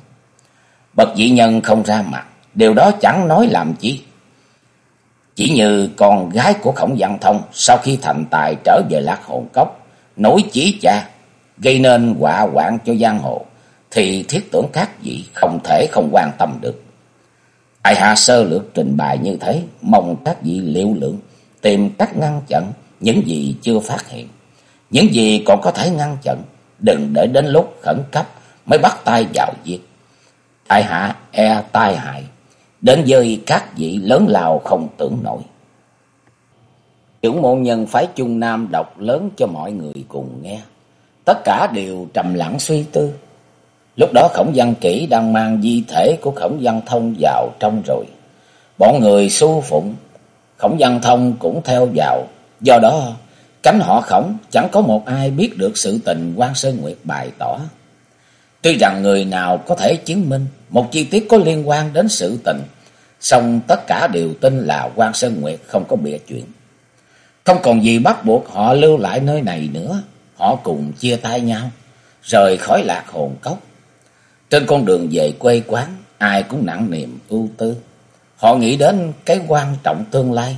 Bậc dị nhân không ra mặt, điều đó chẳng nói làm chi. Chỉ như con gái của Khổng Văn Thông sau khi thành tài trở về Lạc Hồn Cốc, nổi chỉ cha, gây nên họa hoạn cho giang hồ, thì thiết tưởng các vị không thể không quan tâm được. Ai hạ sơ lược trình bày như thế, mong các vị liệu lượng, tìm cách ngăn chặn những gì chưa phát hiện. Những gì còn có thể ngăn chặn, đừng để đến lúc khẩn cấp mới bắt tay vào việc. Tại hạ e tai hại, đến với các vị lớn lao không tưởng nổi. Trưởng môn nhân phái Trung Nam đọc lớn cho mọi người cùng nghe. Tất cả đều trầm lặng suy tư. Lúc đó khổng văn kỹ đang mang di thể của khổng văn thông vào trong rồi. Bọn người su phụng, khổng văn thông cũng theo vào. Do đó, cánh họ khổng chẳng có một ai biết được sự tình quan Sơn Nguyệt bày tỏ. Tuy rằng người nào có thể chứng minh một chi tiết có liên quan đến sự tình, song tất cả đều tin là quan Sơn Nguyệt không có bịa chuyện. Không còn gì bắt buộc họ lưu lại nơi này nữa, họ cùng chia tay nhau, rời khỏi lạc hồn cốc. Trên con đường về quê quán, ai cũng nặng niềm ưu tư. Họ nghĩ đến cái quan trọng tương lai,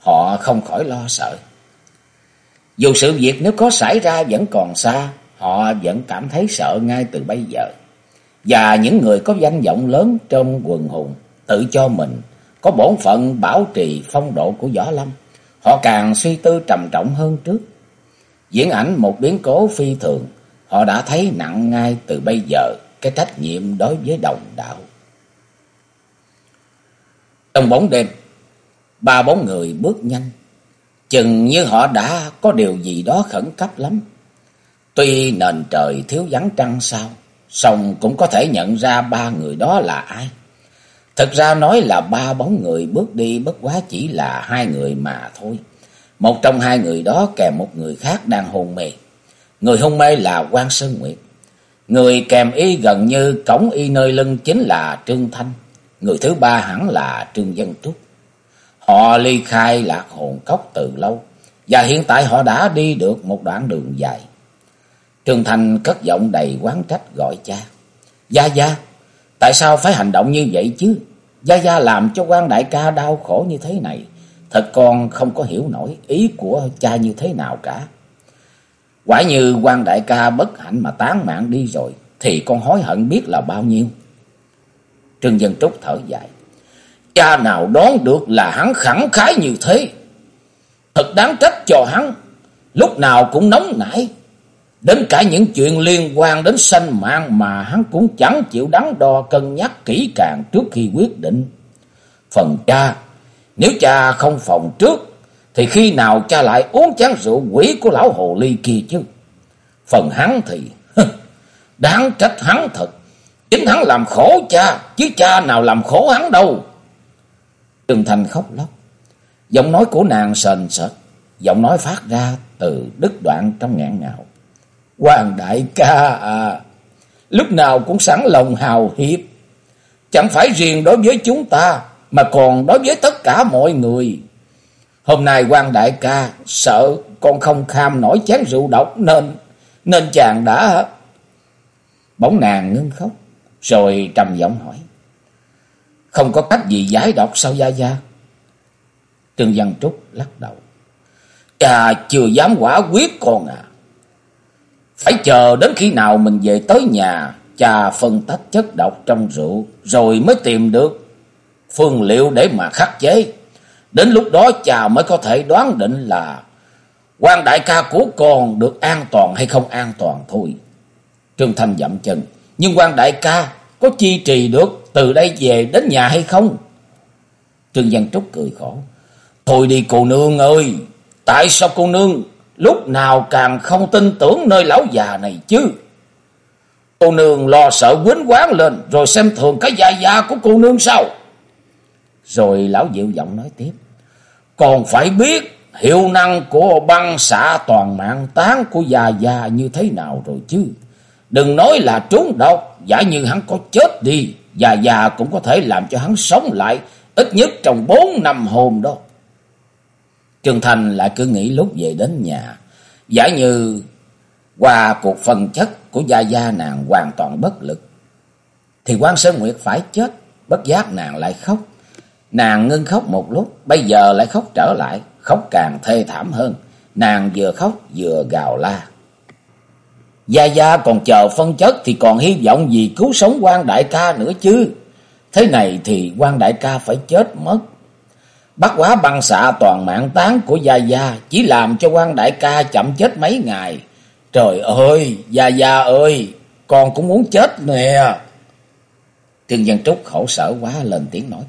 họ không khỏi lo sợ. Dù sự việc nếu có xảy ra vẫn còn xa, họ vẫn cảm thấy sợ ngay từ bây giờ. Và những người có danh vọng lớn trong quần hùng tự cho mình có bổn phận bảo trì phong độ của võ lâm, họ càng suy tư trầm trọng hơn trước. Diễn ảnh một biến cố phi thường, họ đã thấy nặng ngay từ bây giờ cái trách nhiệm đối với đồng đạo. Trong bóng đêm, ba bóng người bước nhanh, chừng như họ đã có điều gì đó khẩn cấp lắm. Tuy nền trời thiếu vắng trăng sao, song cũng có thể nhận ra ba người đó là ai. Thực ra nói là ba bóng người bước đi bất quá chỉ là hai người mà thôi. Một trong hai người đó kèm một người khác đang hôn mê. Người hôn mê là quan Sơn Nguyệt. Người kèm y gần như cổng y nơi lưng chính là Trương Thanh. Người thứ ba hẳn là Trương Dân Trúc. Họ ly khai lạc hồn cốc từ lâu. Và hiện tại họ đã đi được một đoạn đường dài. Trương Thanh cất giọng đầy quán trách gọi cha. Gia Gia, tại sao phải hành động như vậy chứ? Gia Gia làm cho quan đại ca đau khổ như thế này. Thật con không có hiểu nổi ý của cha như thế nào cả. Quả như quan đại ca bất hạnh mà tán mạng đi rồi, thì con hối hận biết là bao nhiêu. Trương Dân Trúc thở dài. Cha nào đoán được là hắn khẳng khái như thế. Thật đáng trách cho hắn. Lúc nào cũng nóng nảy. Đến cả những chuyện liên quan đến sanh mạng mà hắn cũng chẳng chịu đắn đo cân nhắc kỹ càng trước khi quyết định. Phần cha, Nếu cha không phòng trước, thì khi nào cha lại uống chán rượu quỷ của lão hồ ly kia chứ? Phần hắn thì, đáng trách hắn thật. Chính hắn làm khổ cha, chứ cha nào làm khổ hắn đâu. Trường Thành khóc lóc. Giọng nói của nàng sền sệt, giọng nói phát ra từ đứt đoạn trong ngạn ngào. Hoàng đại ca à, lúc nào cũng sẵn lòng hào hiệp. Chẳng phải riêng đối với chúng ta, mà còn đối với tất cả mọi người. Hôm nay quan đại ca sợ con không kham nổi chén rượu độc nên nên chàng đã... Bỗng nàng ngưng khóc, rồi trầm giọng hỏi. Không có cách gì giải độc sao Gia Gia? Trương Văn Trúc lắc đầu. Cha chưa dám quả quyết con à. Phải chờ đến khi nào mình về tới nhà, cha phân tách chất độc trong rượu, rồi mới tìm được phương liệu để mà khắc chế. Đến lúc đó cha mới có thể đoán định là quan đại ca của con được an toàn hay không an toàn thôi. Trương Thanh dậm chân. Nhưng quan đại ca có chi trì được từ đây về đến nhà hay không? Trương Văn Trúc cười khổ. Thôi đi cô nương ơi. Tại sao cô nương lúc nào càng không tin tưởng nơi lão già này chứ? Cô nương lo sợ quýnh quán lên, rồi xem thường cái da da của cô nương sao? Rồi lão dịu giọng nói tiếp. Còn phải biết hiệu năng của băng xạ toàn mạng tán của già già như thế nào rồi chứ. Đừng nói là trúng độc, giả như hắn có chết đi, già già cũng có thể làm cho hắn sống lại ít nhất trong bốn năm hôm đó. Trương Thành lại cứ nghĩ lúc về đến nhà, giả như qua cuộc phân chất của gia gia nàng hoàn toàn bất lực, thì quan Sơn Nguyệt phải chết, bất giác nàng lại khóc. Nàng ngưng khóc một lúc, bây giờ lại khóc trở lại, khóc càng thê thảm hơn. Nàng vừa khóc vừa gào la. Gia Gia còn chờ phân chất thì còn hy vọng gì cứu sống quan đại ca nữa chứ. Thế này thì quan đại ca phải chết mất. Bắt quá băng xạ toàn mạng tán của Gia Gia chỉ làm cho quan đại ca chậm chết mấy ngày. Trời ơi, Gia Gia ơi, con cũng muốn chết nè. Trương Văn Trúc khổ sở quá lên tiếng nói.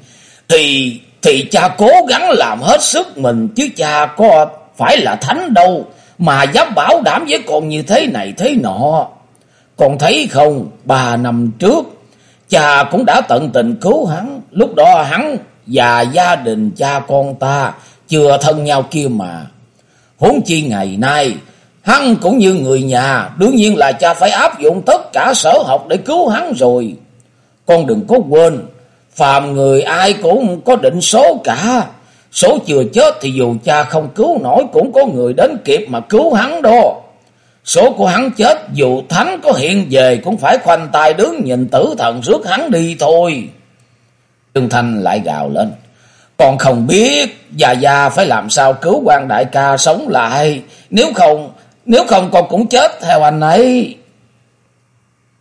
Thì thì cha cố gắng làm hết sức mình chứ cha có phải là thánh đâu mà dám bảo đảm với con như thế này thế nọ. Con thấy không, ba năm trước cha cũng đã tận tình cứu hắn, lúc đó hắn và gia đình cha con ta chưa thân nhau kia mà. Huống chi ngày nay, hắn cũng như người nhà, đương nhiên là cha phải áp dụng tất cả sở học để cứu hắn rồi. Con đừng có quên, phàm người ai cũng có định số cả. Số chưa chết thì dù cha không cứu nổi cũng có người đến kịp mà cứu hắn đó. Số của hắn chết dù thánh có hiện về cũng phải khoanh tay đứng nhìn tử thần rước hắn đi thôi. Trương Thanh lại gào lên. Còn không biết già già phải làm sao cứu quan đại ca sống lại. Nếu không, nếu không con cũng chết theo anh ấy.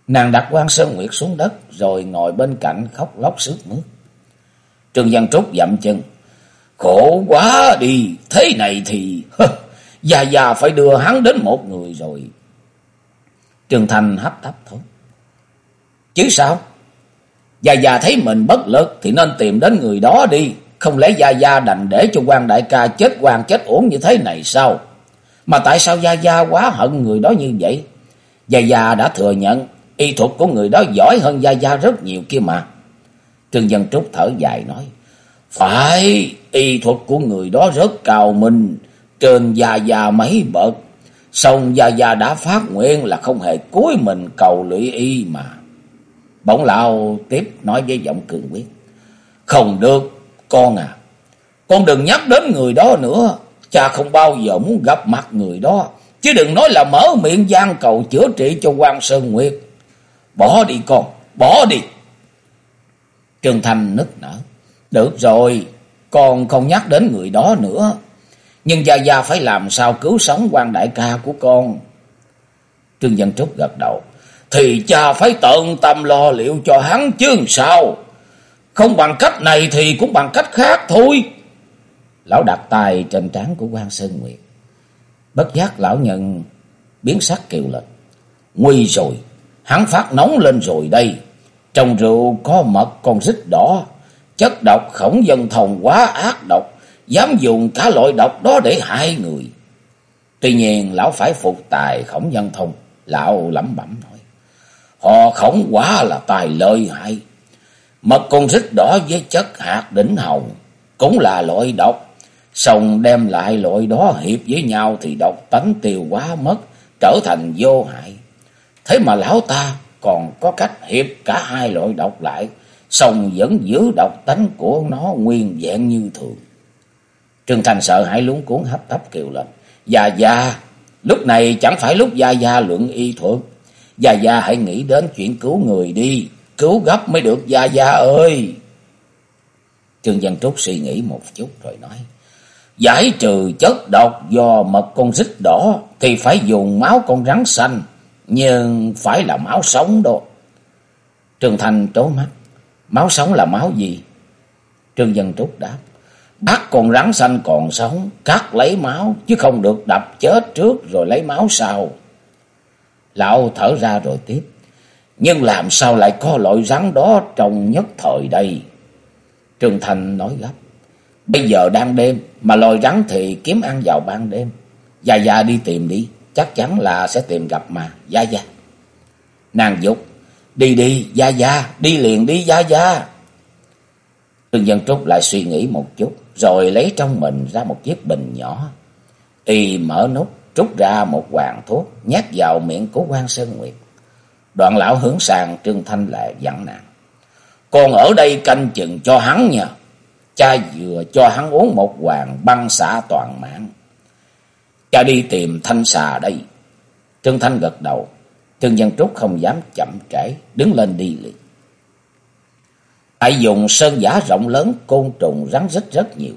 Nàng đặt quan Sơn Nguyệt xuống đất rồi ngồi bên cạnh khóc lóc sướt mướt. Trương Văn Trúc dậm chân. Khổ quá đi, thế này thì... già già phải đưa hắn đến một người rồi. Trương Thành hấp tấp thôi. Chứ sao? Già già thấy mình bất lực thì nên tìm đến người đó đi. Không lẽ Gia Gia đành để cho quan đại ca chết quan chết uổng như thế này sao? Mà tại sao Gia Gia quá hận người đó như vậy? Gia Gia đã thừa nhận y thuật của người đó giỏi hơn Gia Gia rất nhiều kia mà. Trương Dân Trúc thở dài nói. Phải, y thuật của người đó rất cao minh, trên Gia Gia mấy bậc. Xong Gia Gia đã phát nguyện là không hề cúi mình cầu lụy y mà. Bỗng lão tiếp nói với giọng cường quyết. Không được, con à. Con đừng nhắc đến người đó nữa. Cha không bao giờ muốn gặp mặt người đó. Chứ đừng nói là mở miệng gian cầu chữa trị cho quan Sơn Nguyệt. Bỏ đi con, bỏ đi. Trương Thanh nức nở. Được rồi, con không nhắc đến người đó nữa. Nhưng Gia Gia phải làm sao cứu sống quan đại ca của con. Trương Văn Trúc gật đầu. Thì cha phải tận tâm lo liệu cho hắn chứ sao. Không bằng cách này thì cũng bằng cách khác thôi. Lão đặt tay trên trán của quan Sơn Nguyệt. Bất giác lão nhận biến sắc kiều lên. Nguy rồi, hắn phát nóng lên rồi đây. Trong rượu có mật con rít đỏ. chất độc khổng dân thông quá ác độc, dám dùng cả loại độc đó để hại người. Tuy nhiên lão phải phục tài khổng dân thông, lão lẩm bẩm nói. Họ khổng quá là tài lợi hại. Mật con rít đỏ với chất hạt đỉnh hồng cũng là loại độc. Xong đem lại loại đó hiệp với nhau thì độc tánh tiêu quá mất, trở thành vô hại. Thế mà lão ta còn có cách hiệp cả hai loại độc lại, xong vẫn giữ độc tánh của nó nguyên vẹn như thường. Trương Thành sợ hãi lúng cuốn hấp tấp kêu lên. Già già, lúc này chẳng phải lúc gia gia luận y thuật. gia gia hãy nghĩ đến chuyện cứu người đi, cứu gấp mới được gia gia ơi. Trương Văn Trúc suy nghĩ một chút rồi nói. Giải trừ chất độc do mật con rít đỏ thì phải dùng máu con rắn xanh, nhưng phải là máu sống đó. Trường Thành trố mắt. Máu sống là máu gì? Trương Văn Trúc đáp. Bắt con rắn xanh còn sống, cắt lấy máu, chứ không được đập chết trước rồi lấy máu sau. Lão thở ra rồi tiếp. Nhưng làm sao lại có loại rắn đó trong nhất thời đây? Trường Thành nói gấp. Bây giờ đang đêm, mà loài rắn thì kiếm ăn vào ban đêm. Dài dài đi tìm đi, chắc chắn là sẽ tìm gặp mà, Gia Gia. Nàng dục, đi đi, Gia Gia, đi liền đi Gia Gia. Trương Dân Trúc lại suy nghĩ một chút, rồi lấy trong mình ra một chiếc bình nhỏ. Y mở nút, trút ra một hoàng thuốc, nhét vào miệng của quan Sơn Nguyệt. Đoạn lão hướng sang Trương Thanh lệ dặn nàng. Còn ở đây canh chừng cho hắn nha. Cha vừa cho hắn uống một hoàng băng xả toàn mạng. Cha đi tìm thanh xà đây. Trương Thanh gật đầu. Trương Văn Trúc không dám chậm trễ, đứng lên đi liền. Tại dùng sơn giả rộng lớn, côn trùng rắn rít rất nhiều.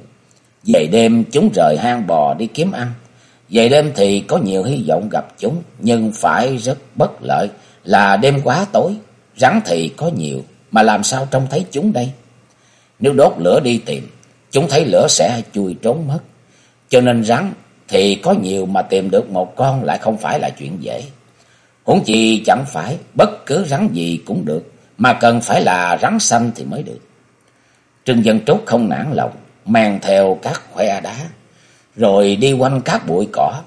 Về đêm chúng rời hang bò đi kiếm ăn. Về đêm thì có nhiều hy vọng gặp chúng, nhưng phải rất bất lợi là đêm quá tối. Rắn thì có nhiều, mà làm sao trông thấy chúng đây? Nếu đốt lửa đi tìm, chúng thấy lửa sẽ chui trốn mất. Cho nên rắn thì có nhiều mà tìm được một con lại không phải là chuyện dễ. Huống chi chẳng phải bất cứ rắn gì cũng được, mà cần phải là rắn xanh thì mới được. Trương Dân Trúc không nản lòng, mang theo các khoe đá, rồi đi quanh các bụi cỏ,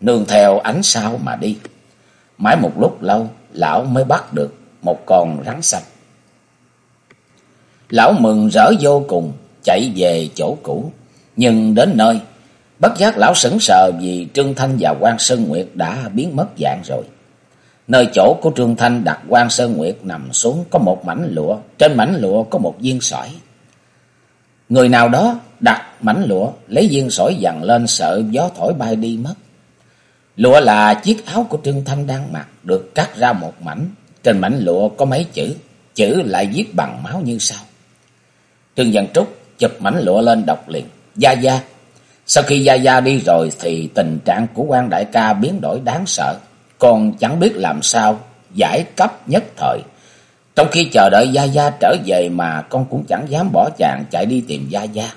nương theo ánh sao mà đi. Mãi một lúc lâu, lão mới bắt được một con rắn xanh. Lão mừng rỡ vô cùng, chạy về chỗ cũ, nhưng đến nơi, bất giác lão sững sờ vì Trương Thanh và quan Sơn Nguyệt đã biến mất dạng rồi. Nơi chỗ của Trương Thanh đặt quan Sơn Nguyệt nằm xuống có một mảnh lụa, trên mảnh lụa có một viên sỏi. Người nào đó đặt mảnh lụa, lấy viên sỏi dằn lên sợ gió thổi bay đi mất. Lụa là chiếc áo của Trương Thanh đang mặc, được cắt ra một mảnh. Trên mảnh lụa có mấy chữ, chữ lại viết bằng máu như sau. Trương Văn Trúc chụp mảnh lụa lên đọc liền. Gia Gia. Sau khi Gia Gia đi rồi thì tình trạng của quan đại ca biến đổi đáng sợ. Còn chẳng biết làm sao giải cấp nhất thời. Trong khi chờ đợi Gia Gia trở về mà con cũng chẳng dám bỏ chàng chạy đi tìm Gia Gia.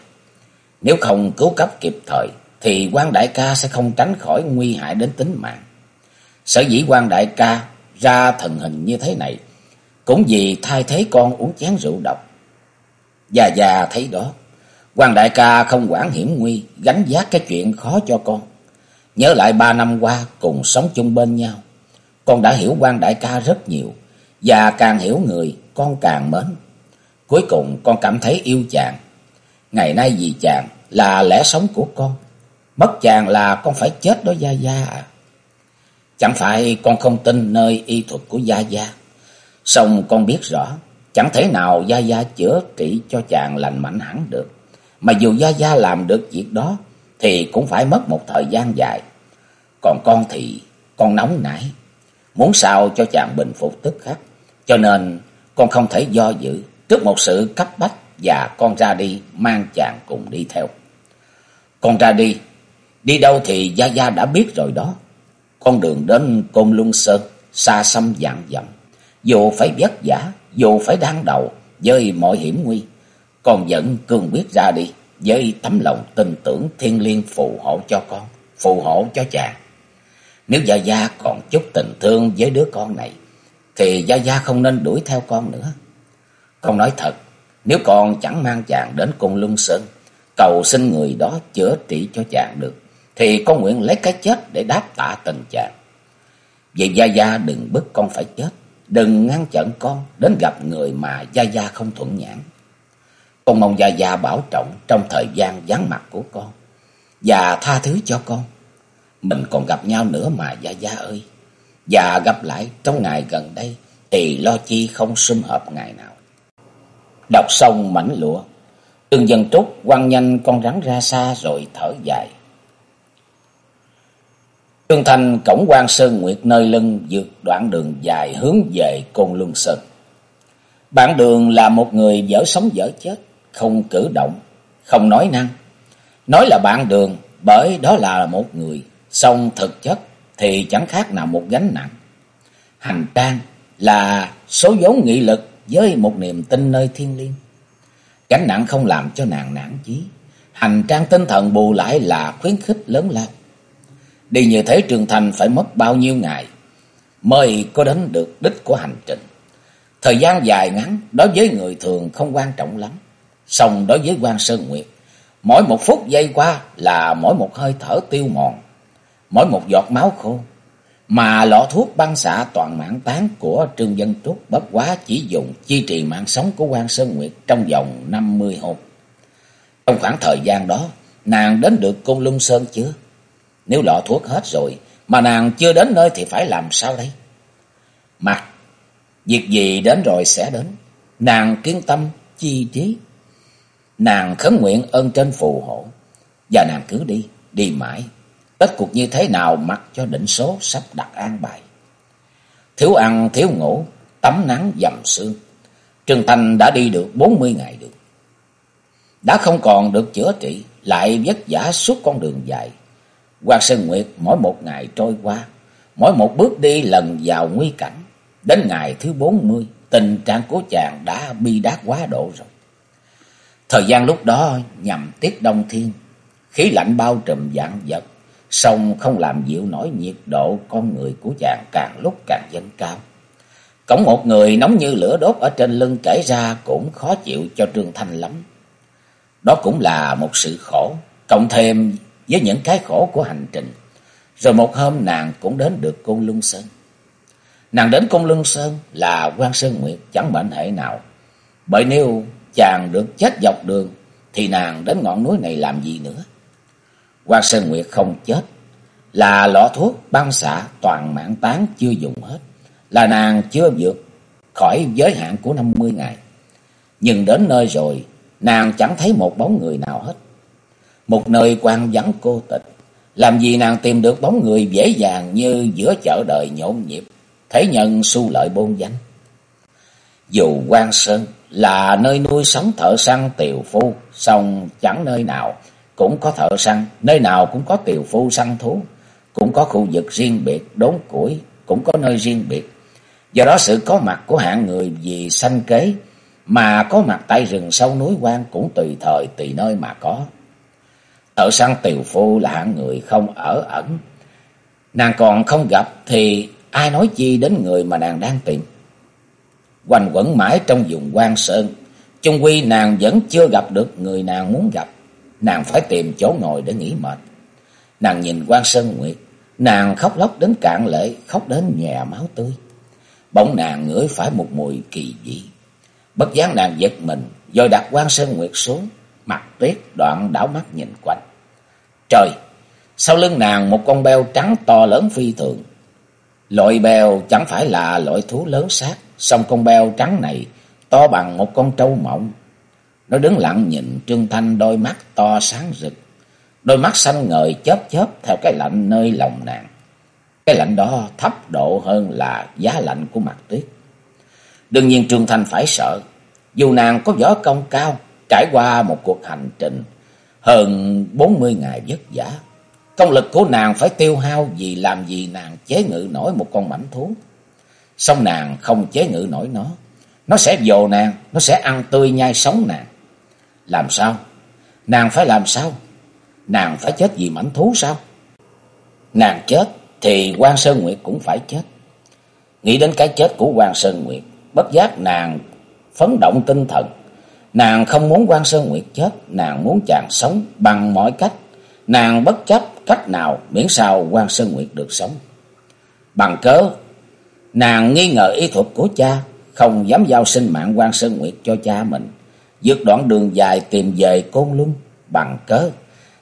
Nếu không cứu cấp kịp thời thì quan đại ca sẽ không tránh khỏi nguy hại đến tính mạng. Sở dĩ quan đại ca ra thần hình như thế này cũng vì thay thế con uống chén rượu độc. Già già thấy đó, quan đại ca không quản hiểm nguy, gánh vác cái chuyện khó cho con. Nhớ lại ba năm qua cùng sống chung bên nhau, con đã hiểu quan đại ca rất nhiều, và càng hiểu người, con càng mến. Cuối cùng con cảm thấy yêu chàng. Ngày nay vì chàng là lẽ sống của con. Mất chàng là con phải chết đó Gia Gia à. Chẳng phải con không tin nơi y thuật của Gia Gia. song con biết rõ, chẳng thể nào Gia Gia chữa trị cho chàng lành mạnh hẳn được. Mà dù Gia Gia làm được việc đó, thì cũng phải mất một thời gian dài. Còn con thì con nóng nảy, muốn sao cho chàng bình phục tức khắc. Cho nên con không thể do dự trước một sự cấp bách và con ra đi mang chàng cùng đi theo. Con ra đi, đi đâu thì Gia Gia đã biết rồi đó. Con đường đến Côn Luân Sơn, xa xăm dạng dặm. Dù phải vất vả, dù phải đan đầu với mọi hiểm nguy, con vẫn cương quyết ra đi với tấm lòng tin tưởng thiên liêng phù hộ cho con, phù hộ cho chàng. Nếu Gia Gia còn chút tình thương với đứa con này, thì Gia Gia không nên đuổi theo con nữa. Con nói thật, Nếu con chẳng mang chàng đến cung lung Sơn, cầu xin người đó chữa trị cho chàng được, thì con nguyện lấy cái chết để đáp tạ tình chàng. Vậy Gia Gia đừng bức con phải chết, đừng ngăn chặn con đến gặp người mà Gia Gia không thuận nhãn. Con mong Gia Gia bảo trọng trong thời gian vắng mặt của con, và tha thứ cho con. Mình còn gặp nhau nữa mà Gia Gia ơi, và gặp lại trong ngày gần đây thì lo chi không sum hợp ngày nào. Đọc xong mảnh lụa, Trương Dân Trúc quăng nhanh con rắn ra xa rồi thở dài. Trương Thành cổng quan Sơn Nguyệt nơi lưng vượt đoạn đường dài hướng về Côn Luân Sơn. Bạn đường là một người dở sống dở chết, không cử động, không nói năng. Nói là bạn đường bởi đó là một người, song thực chất thì chẳng khác nào một gánh nặng. Hành trang là số vốn nghị lực với một niềm tin nơi thiên liêng. Gánh nặng không làm cho nàng nản chí, hành trang tinh thần bù lại là khuyến khích lớn lao. Đi như thế Trường Thành phải mất bao nhiêu ngày mới có đến được đích của hành trình. Thời gian dài ngắn đối với người thường không quan trọng lắm. Xong đối với quan Sơn Nguyệt, mỗi một phút giây qua là mỗi một hơi thở tiêu mòn, mỗi một giọt máu khô. Mà lọ thuốc băng xạ toàn mạng tán của Trương Dân Trúc bất quá chỉ dùng chi trì mạng sống của quan Sơn Nguyệt trong vòng 50 hôm. Trong khoảng thời gian đó, nàng đến được Cung Lung Sơn chưa? Nếu lọ thuốc hết rồi, mà nàng chưa đến nơi thì phải làm sao đây? Mặt, việc gì đến rồi sẽ đến. Nàng kiên tâm, chi trí. Nàng khấn nguyện ơn trên phù hộ. Và nàng cứ đi, đi mãi. Tất cuộc như thế nào mặc cho định số sắp đặt an bài. Thiếu ăn, thiếu ngủ, tắm nắng dầm sương. Trương Thành đã đi được bốn mươi ngày được. Đã không còn được chữa trị, lại vất vả suốt con đường dài. Quan Sơn Nguyệt mỗi một ngày trôi qua, mỗi một bước đi lần vào nguy cảnh. Đến ngày thứ bốn mươi, tình trạng của chàng đã bi đát quá độ rồi. Thời gian lúc đó nhằm tiết đông thiên, khí lạnh bao trùm dạng vật, song không làm dịu nổi nhiệt độ con người của chàng càng lúc càng dâng cao. Cổng một người nóng như lửa đốt ở trên lưng kể ra cũng khó chịu cho Trương Thanh lắm. Đó cũng là một sự khổ, cộng thêm với những cái khổ của hành trình. Rồi một hôm nàng cũng đến được Côn Luân Sơn. Nàng đến Côn Luân Sơn là quan Sơn Nguyệt chẳng mệnh hệ nào. Bởi nếu chàng được chết dọc đường, thì nàng đến ngọn núi này làm gì nữa. Quan Sơn Nguyệt không chết, là lọ thuốc băng xạ toàn mạng tán chưa dùng hết. Là nàng chưa vượt khỏi giới hạn của năm mươi ngày. Nhưng đến nơi rồi, nàng chẳng thấy một bóng người nào hết. Một nơi quan vắng cô tịch. Làm gì nàng tìm được bóng người dễ dàng như giữa chợ đời nhộn nhịp. Thế nhân su lợi bôn danh. Dù quan Sơn là nơi nuôi sống thợ săn tiều phu. song chẳng nơi nào cũng có thợ săn. Nơi nào cũng có tiều phu săn thú. Cũng có khu vực riêng biệt đốn củi. Cũng có nơi riêng biệt. Do đó sự có mặt của hạng người vì sanh kế mà có mặt tại rừng sâu núi quan cũng tùy thời, tùy nơi mà có. Thợ săn tiều phu là hạng người không ở ẩn. Nàng còn không gặp thì ai nói chi đến người mà nàng đang tìm. Quanh quẩn mãi trong vùng quan sơn, chung quy nàng vẫn chưa gặp được người nàng muốn gặp. Nàng phải tìm chỗ ngồi để nghỉ mệt. Nàng nhìn quan sơn nguyệt, nàng khóc lóc đến cạn lệ, khóc đến nhòe máu tươi. Bỗng nàng ngửi phải một mùi kỳ dị. Bất giác nàng giật mình, rồi đặt quan sơn nguyệt xuống, mặt tuyết đoạn đảo mắt nhìn quanh. Trời! Sau lưng nàng một con beo trắng to lớn phi thường. Loại beo chẳng phải là loại thú lớn xác, song con beo trắng này to bằng một con trâu mộng. Nó đứng lặng nhìn Trương Thanh đôi mắt to sáng rực. Đôi mắt xanh ngời chớp chớp theo cái lạnh nơi lòng nàng. Cái lạnh đó thấp độ hơn là giá lạnh của mặt tuyết. Đương nhiên Trương Thanh phải sợ. Dù nàng có võ công cao, trải qua một cuộc hành trình hơn bốn mươi ngày vất vả. Công lực của nàng phải tiêu hao vì làm gì nàng chế ngự nổi một con mảnh thú. Xong nàng không chế ngự nổi nó. Nó sẽ vồ nàng, nó sẽ ăn tươi nhai sống nàng. Làm sao? Nàng phải làm sao? Nàng phải chết vì mảnh thú sao? Nàng chết thì quan Sơn Nguyệt cũng phải chết. Nghĩ đến cái chết của quan Sơn Nguyệt, bất giác nàng phấn động tinh thần. Nàng không muốn quan Sơn Nguyệt chết, nàng muốn chàng sống bằng mọi cách. Nàng bất chấp cách nào miễn sao quan Sơn Nguyệt được sống. Bằng cớ, nàng nghi ngờ ý thuật của cha, không dám giao sinh mạng quan Sơn Nguyệt cho cha mình. Dứt đoạn đường dài tìm về Côn Luân bằng cớ.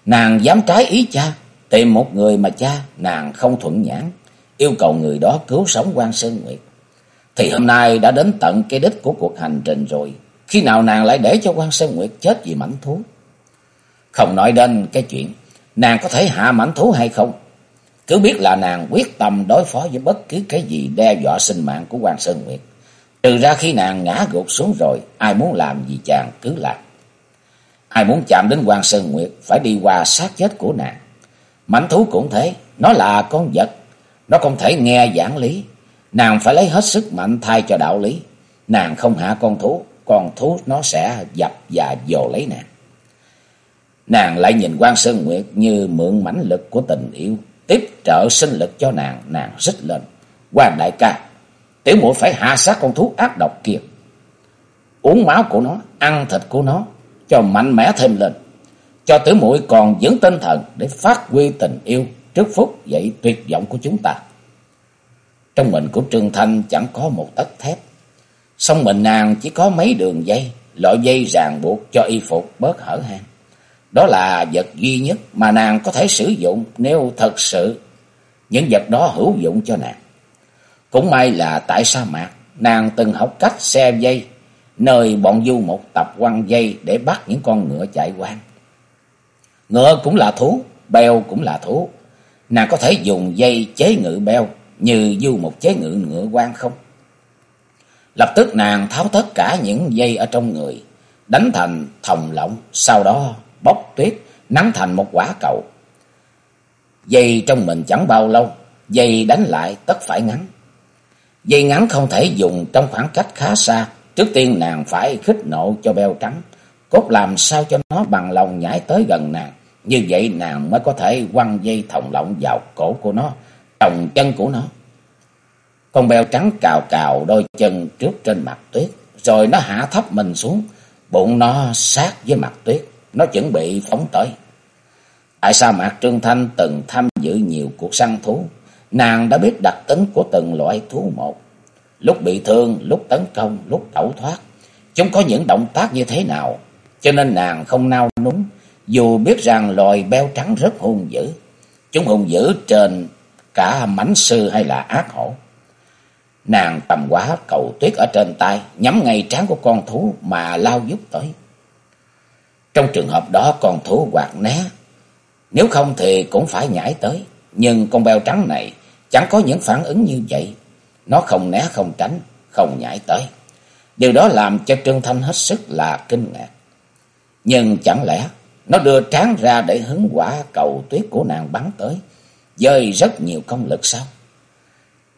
Nàng dám trái ý cha, tìm một người mà cha nàng không thuận nhãn, yêu cầu người đó cứu sống quan Sơn Nguyệt. Thì hôm nay đã đến tận cái đích của cuộc hành trình rồi. Khi nào nàng lại để cho quan Sơn Nguyệt chết vì mảnh thú? Không nói đến cái chuyện nàng có thể hạ mảnh thú hay không. Cứ biết là nàng quyết tâm đối phó với bất cứ cái gì đe dọa sinh mạng của quan Sơn Nguyệt. Trừ ra khi nàng ngã gục xuống rồi, ai muốn làm gì chàng cứ làm. Ai muốn chạm đến quan Sơn Nguyệt phải đi qua sát chết của nàng. Mảnh thú cũng thế, nó là con vật, nó không thể nghe giảng lý. Nàng phải lấy hết sức mạnh thay cho đạo lý. Nàng không hạ con thú, con thú nó sẽ dập và dồ lấy nàng. Nàng lại nhìn quan Sơn Nguyệt như mượn mãnh lực của tình yêu, tiếp trợ sinh lực cho nàng, nàng rít lên. Hoàng đại ca, tiểu muội phải hạ sát con thú ác độc kia. Uống máu của nó, ăn thịt của nó, cho mạnh mẽ thêm lên. Cho tiểu muội còn dưỡng tinh thần để phát huy tình yêu trước phút dậy tuyệt vọng của chúng ta. Trong mình của Trương Thanh chẳng có một tấc thép. Song mình nàng chỉ có mấy đường dây, loại dây ràng buộc cho y phục bớt hở hang. Đó là vật duy nhất mà nàng có thể sử dụng nếu thật sự những vật đó hữu dụng cho nàng. Cũng may là tại sa mạc, nàng từng học cách xe dây, nơi bọn du một tập quăng dây để bắt những con ngựa chạy quang. Ngựa cũng là thú, beo cũng là thú. Nàng có thể dùng dây chế ngự beo như du một chế ngự ngựa quan không? Lập tức nàng tháo tất cả những dây ở trong người, đánh thành thòng lọng, sau đó bóc tuyết, nắng thành một quả cầu. Dây trong mình chẳng bao lâu, dây đánh lại tất phải ngắn. Dây ngắn không thể dùng trong khoảng cách khá xa, trước tiên nàng phải khích nộ cho beo trắng, cốt làm sao cho nó bằng lòng nhảy tới gần nàng. Như vậy nàng mới có thể quăng dây thòng lọng vào cổ của nó, trồng chân của nó. Con beo trắng cào cào đôi chân trước trên mặt tuyết, rồi nó hạ thấp mình xuống, bụng nó sát với mặt tuyết, nó chuẩn bị phóng tới. Tại sao Mạc Trương Thanh từng tham dự nhiều cuộc săn thú, nàng đã biết đặc tính của từng loại thú một. Lúc bị thương, lúc tấn công, lúc tẩu thoát, chúng có những động tác như thế nào, cho nên nàng không nao núng, dù biết rằng loài beo trắng rất hung dữ. Chúng hung dữ trên cả mãnh sư hay là ác hổ. Nàng tầm quá cầu tuyết ở trên tay, nhắm ngay trán của con thú mà lao giúp tới. Trong trường hợp đó con thú quạt né, nếu không thì cũng phải nhảy tới. Nhưng con beo trắng này chẳng có những phản ứng như vậy. Nó không né không tránh, không nhảy tới. Điều đó làm cho Trương Thanh hết sức là kinh ngạc. Nhưng chẳng lẽ nó đưa tráng ra để hứng quả cầu tuyết của nàng bắn tới, dơi rất nhiều công lực sao?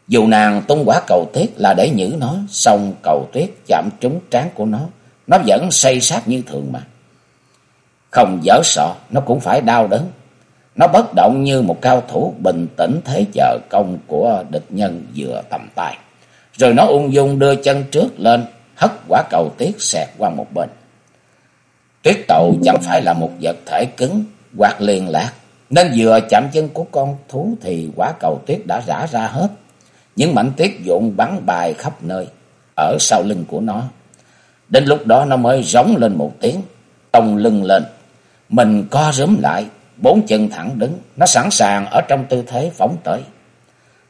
Dù nàng tung quả cầu tuyết là để nhử nó, xong cầu tuyết chạm trúng trán của nó, nó vẫn say sát như thường mà. Không dở sọ, nó cũng phải đau đớn. Nó bất động như một cao thủ bình tĩnh thế chờ công của địch nhân vừa tầm tay. Rồi nó ung dung đưa chân trước lên, hất quả cầu tuyết xẹt qua một bên. Tuyết tậu chẳng phải là một vật thể cứng, quạt liền lạc. Nên vừa chạm chân của con thú thì quả cầu tuyết đã rã ra hết. Những mảnh tuyết vụn bắn bài khắp nơi, ở sau lưng của nó. Đến lúc đó nó mới rống lên một tiếng, tông lưng lên. Mình co rúm lại, bốn chân thẳng đứng, nó sẵn sàng ở trong tư thế phóng tới.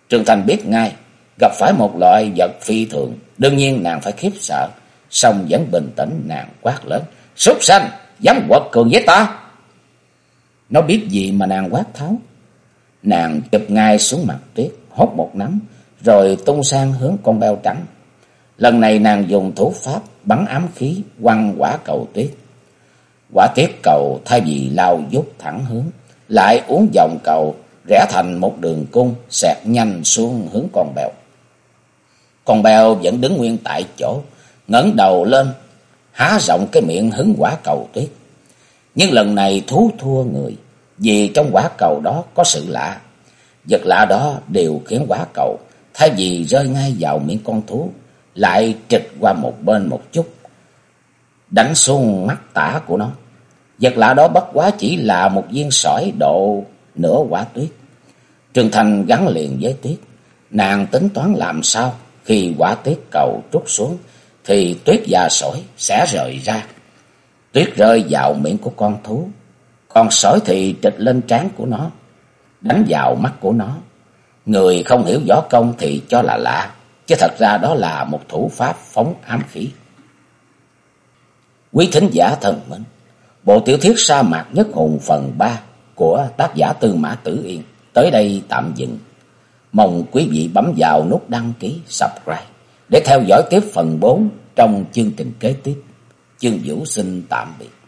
Trường Thành biết ngay, gặp phải một loại vật phi thường, đương nhiên nàng phải khiếp sợ, song vẫn bình tĩnh nàng quát lớn. Súc sanh, dám quật cường với ta. Nó biết gì mà nàng quát tháo. Nàng chụp ngay xuống mặt tuyết, hốt một nắm, rồi tung sang hướng con beo trắng. Lần này nàng dùng thủ pháp bắn ám khí quăng quả cầu tuyết. Quả tiếp cầu thay vì lao dút thẳng hướng, lại uống vòng cầu rẽ thành một đường cung xẹt nhanh xuống hướng con bèo. Con bèo vẫn đứng nguyên tại chỗ, ngẩng đầu lên, há rộng cái miệng hứng quả cầu tuyết. Nhưng lần này thú thua người, vì trong quả cầu đó có sự lạ. Vật lạ đó đều khiến quả cầu thay vì rơi ngay vào miệng con thú, lại trịch qua một bên một chút. đánh xuống mắt tả của nó. Vật lạ đó bất quá chỉ là một viên sỏi độ nửa quả tuyết. trường Thành gắn liền với tuyết. Nàng tính toán làm sao khi quả tuyết cầu trút xuống thì tuyết và sỏi sẽ rời ra. Tuyết rơi vào miệng của con thú. Còn sỏi thì trịch lên trán của nó, đánh vào mắt của nó. Người không hiểu võ công thì cho là lạ, chứ thật ra đó là một thủ pháp phóng ám khí. Quý thính giả thần mến, bộ tiểu thuyết sa mạc nhất hùng phần 3 của tác giả Tư Mã Tử Yên tới đây tạm dừng. Mong quý vị bấm vào nút đăng ký, subscribe để theo dõi tiếp phần 4 trong chương trình kế tiếp. Chương Vũ xin tạm biệt.